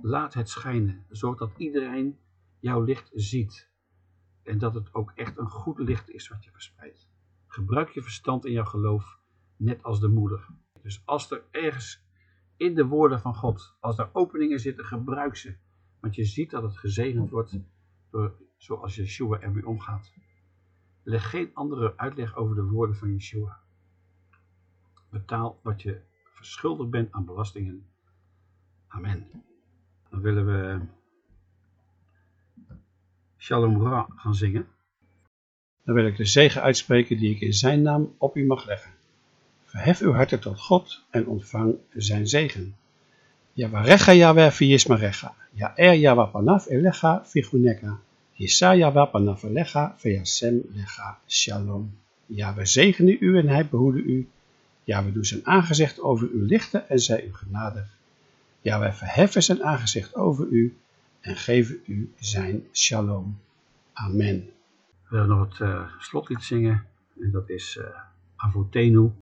Laat het schijnen, zodat iedereen jouw licht ziet. En dat het ook echt een goed licht is wat je verspreidt. Gebruik je verstand in jouw geloof, net als de moeder. Dus als er ergens in de woorden van God, als er openingen zitten, gebruik ze. Want je ziet dat het gezegend wordt door, zoals Yeshua ermee omgaat. Leg geen andere uitleg over de woorden van Yeshua. Betaal wat je verschuldigd bent aan belastingen. Amen. Dan willen we Shalom Ra gaan zingen. Dan wil ik de zegen uitspreken die ik in zijn naam op u mag leggen. Verhef uw harten tot God en ontvang zijn zegen. Yavarecha Yahweh v'yismarecha. Ya'er Yahweh panav elecha v'chuneka. Yisa Yahweh panav elecha v'yasem lecha. Shalom. Yahweh zegene u en hij behoede u. Yahweh doe zijn aangezicht over u lichten en zij u genadig. Yahweh verheffen zijn aangezicht over u en geven u zijn shalom. Amen. We willen nog het uh, slotlied zingen. En dat is uh, Avotenu.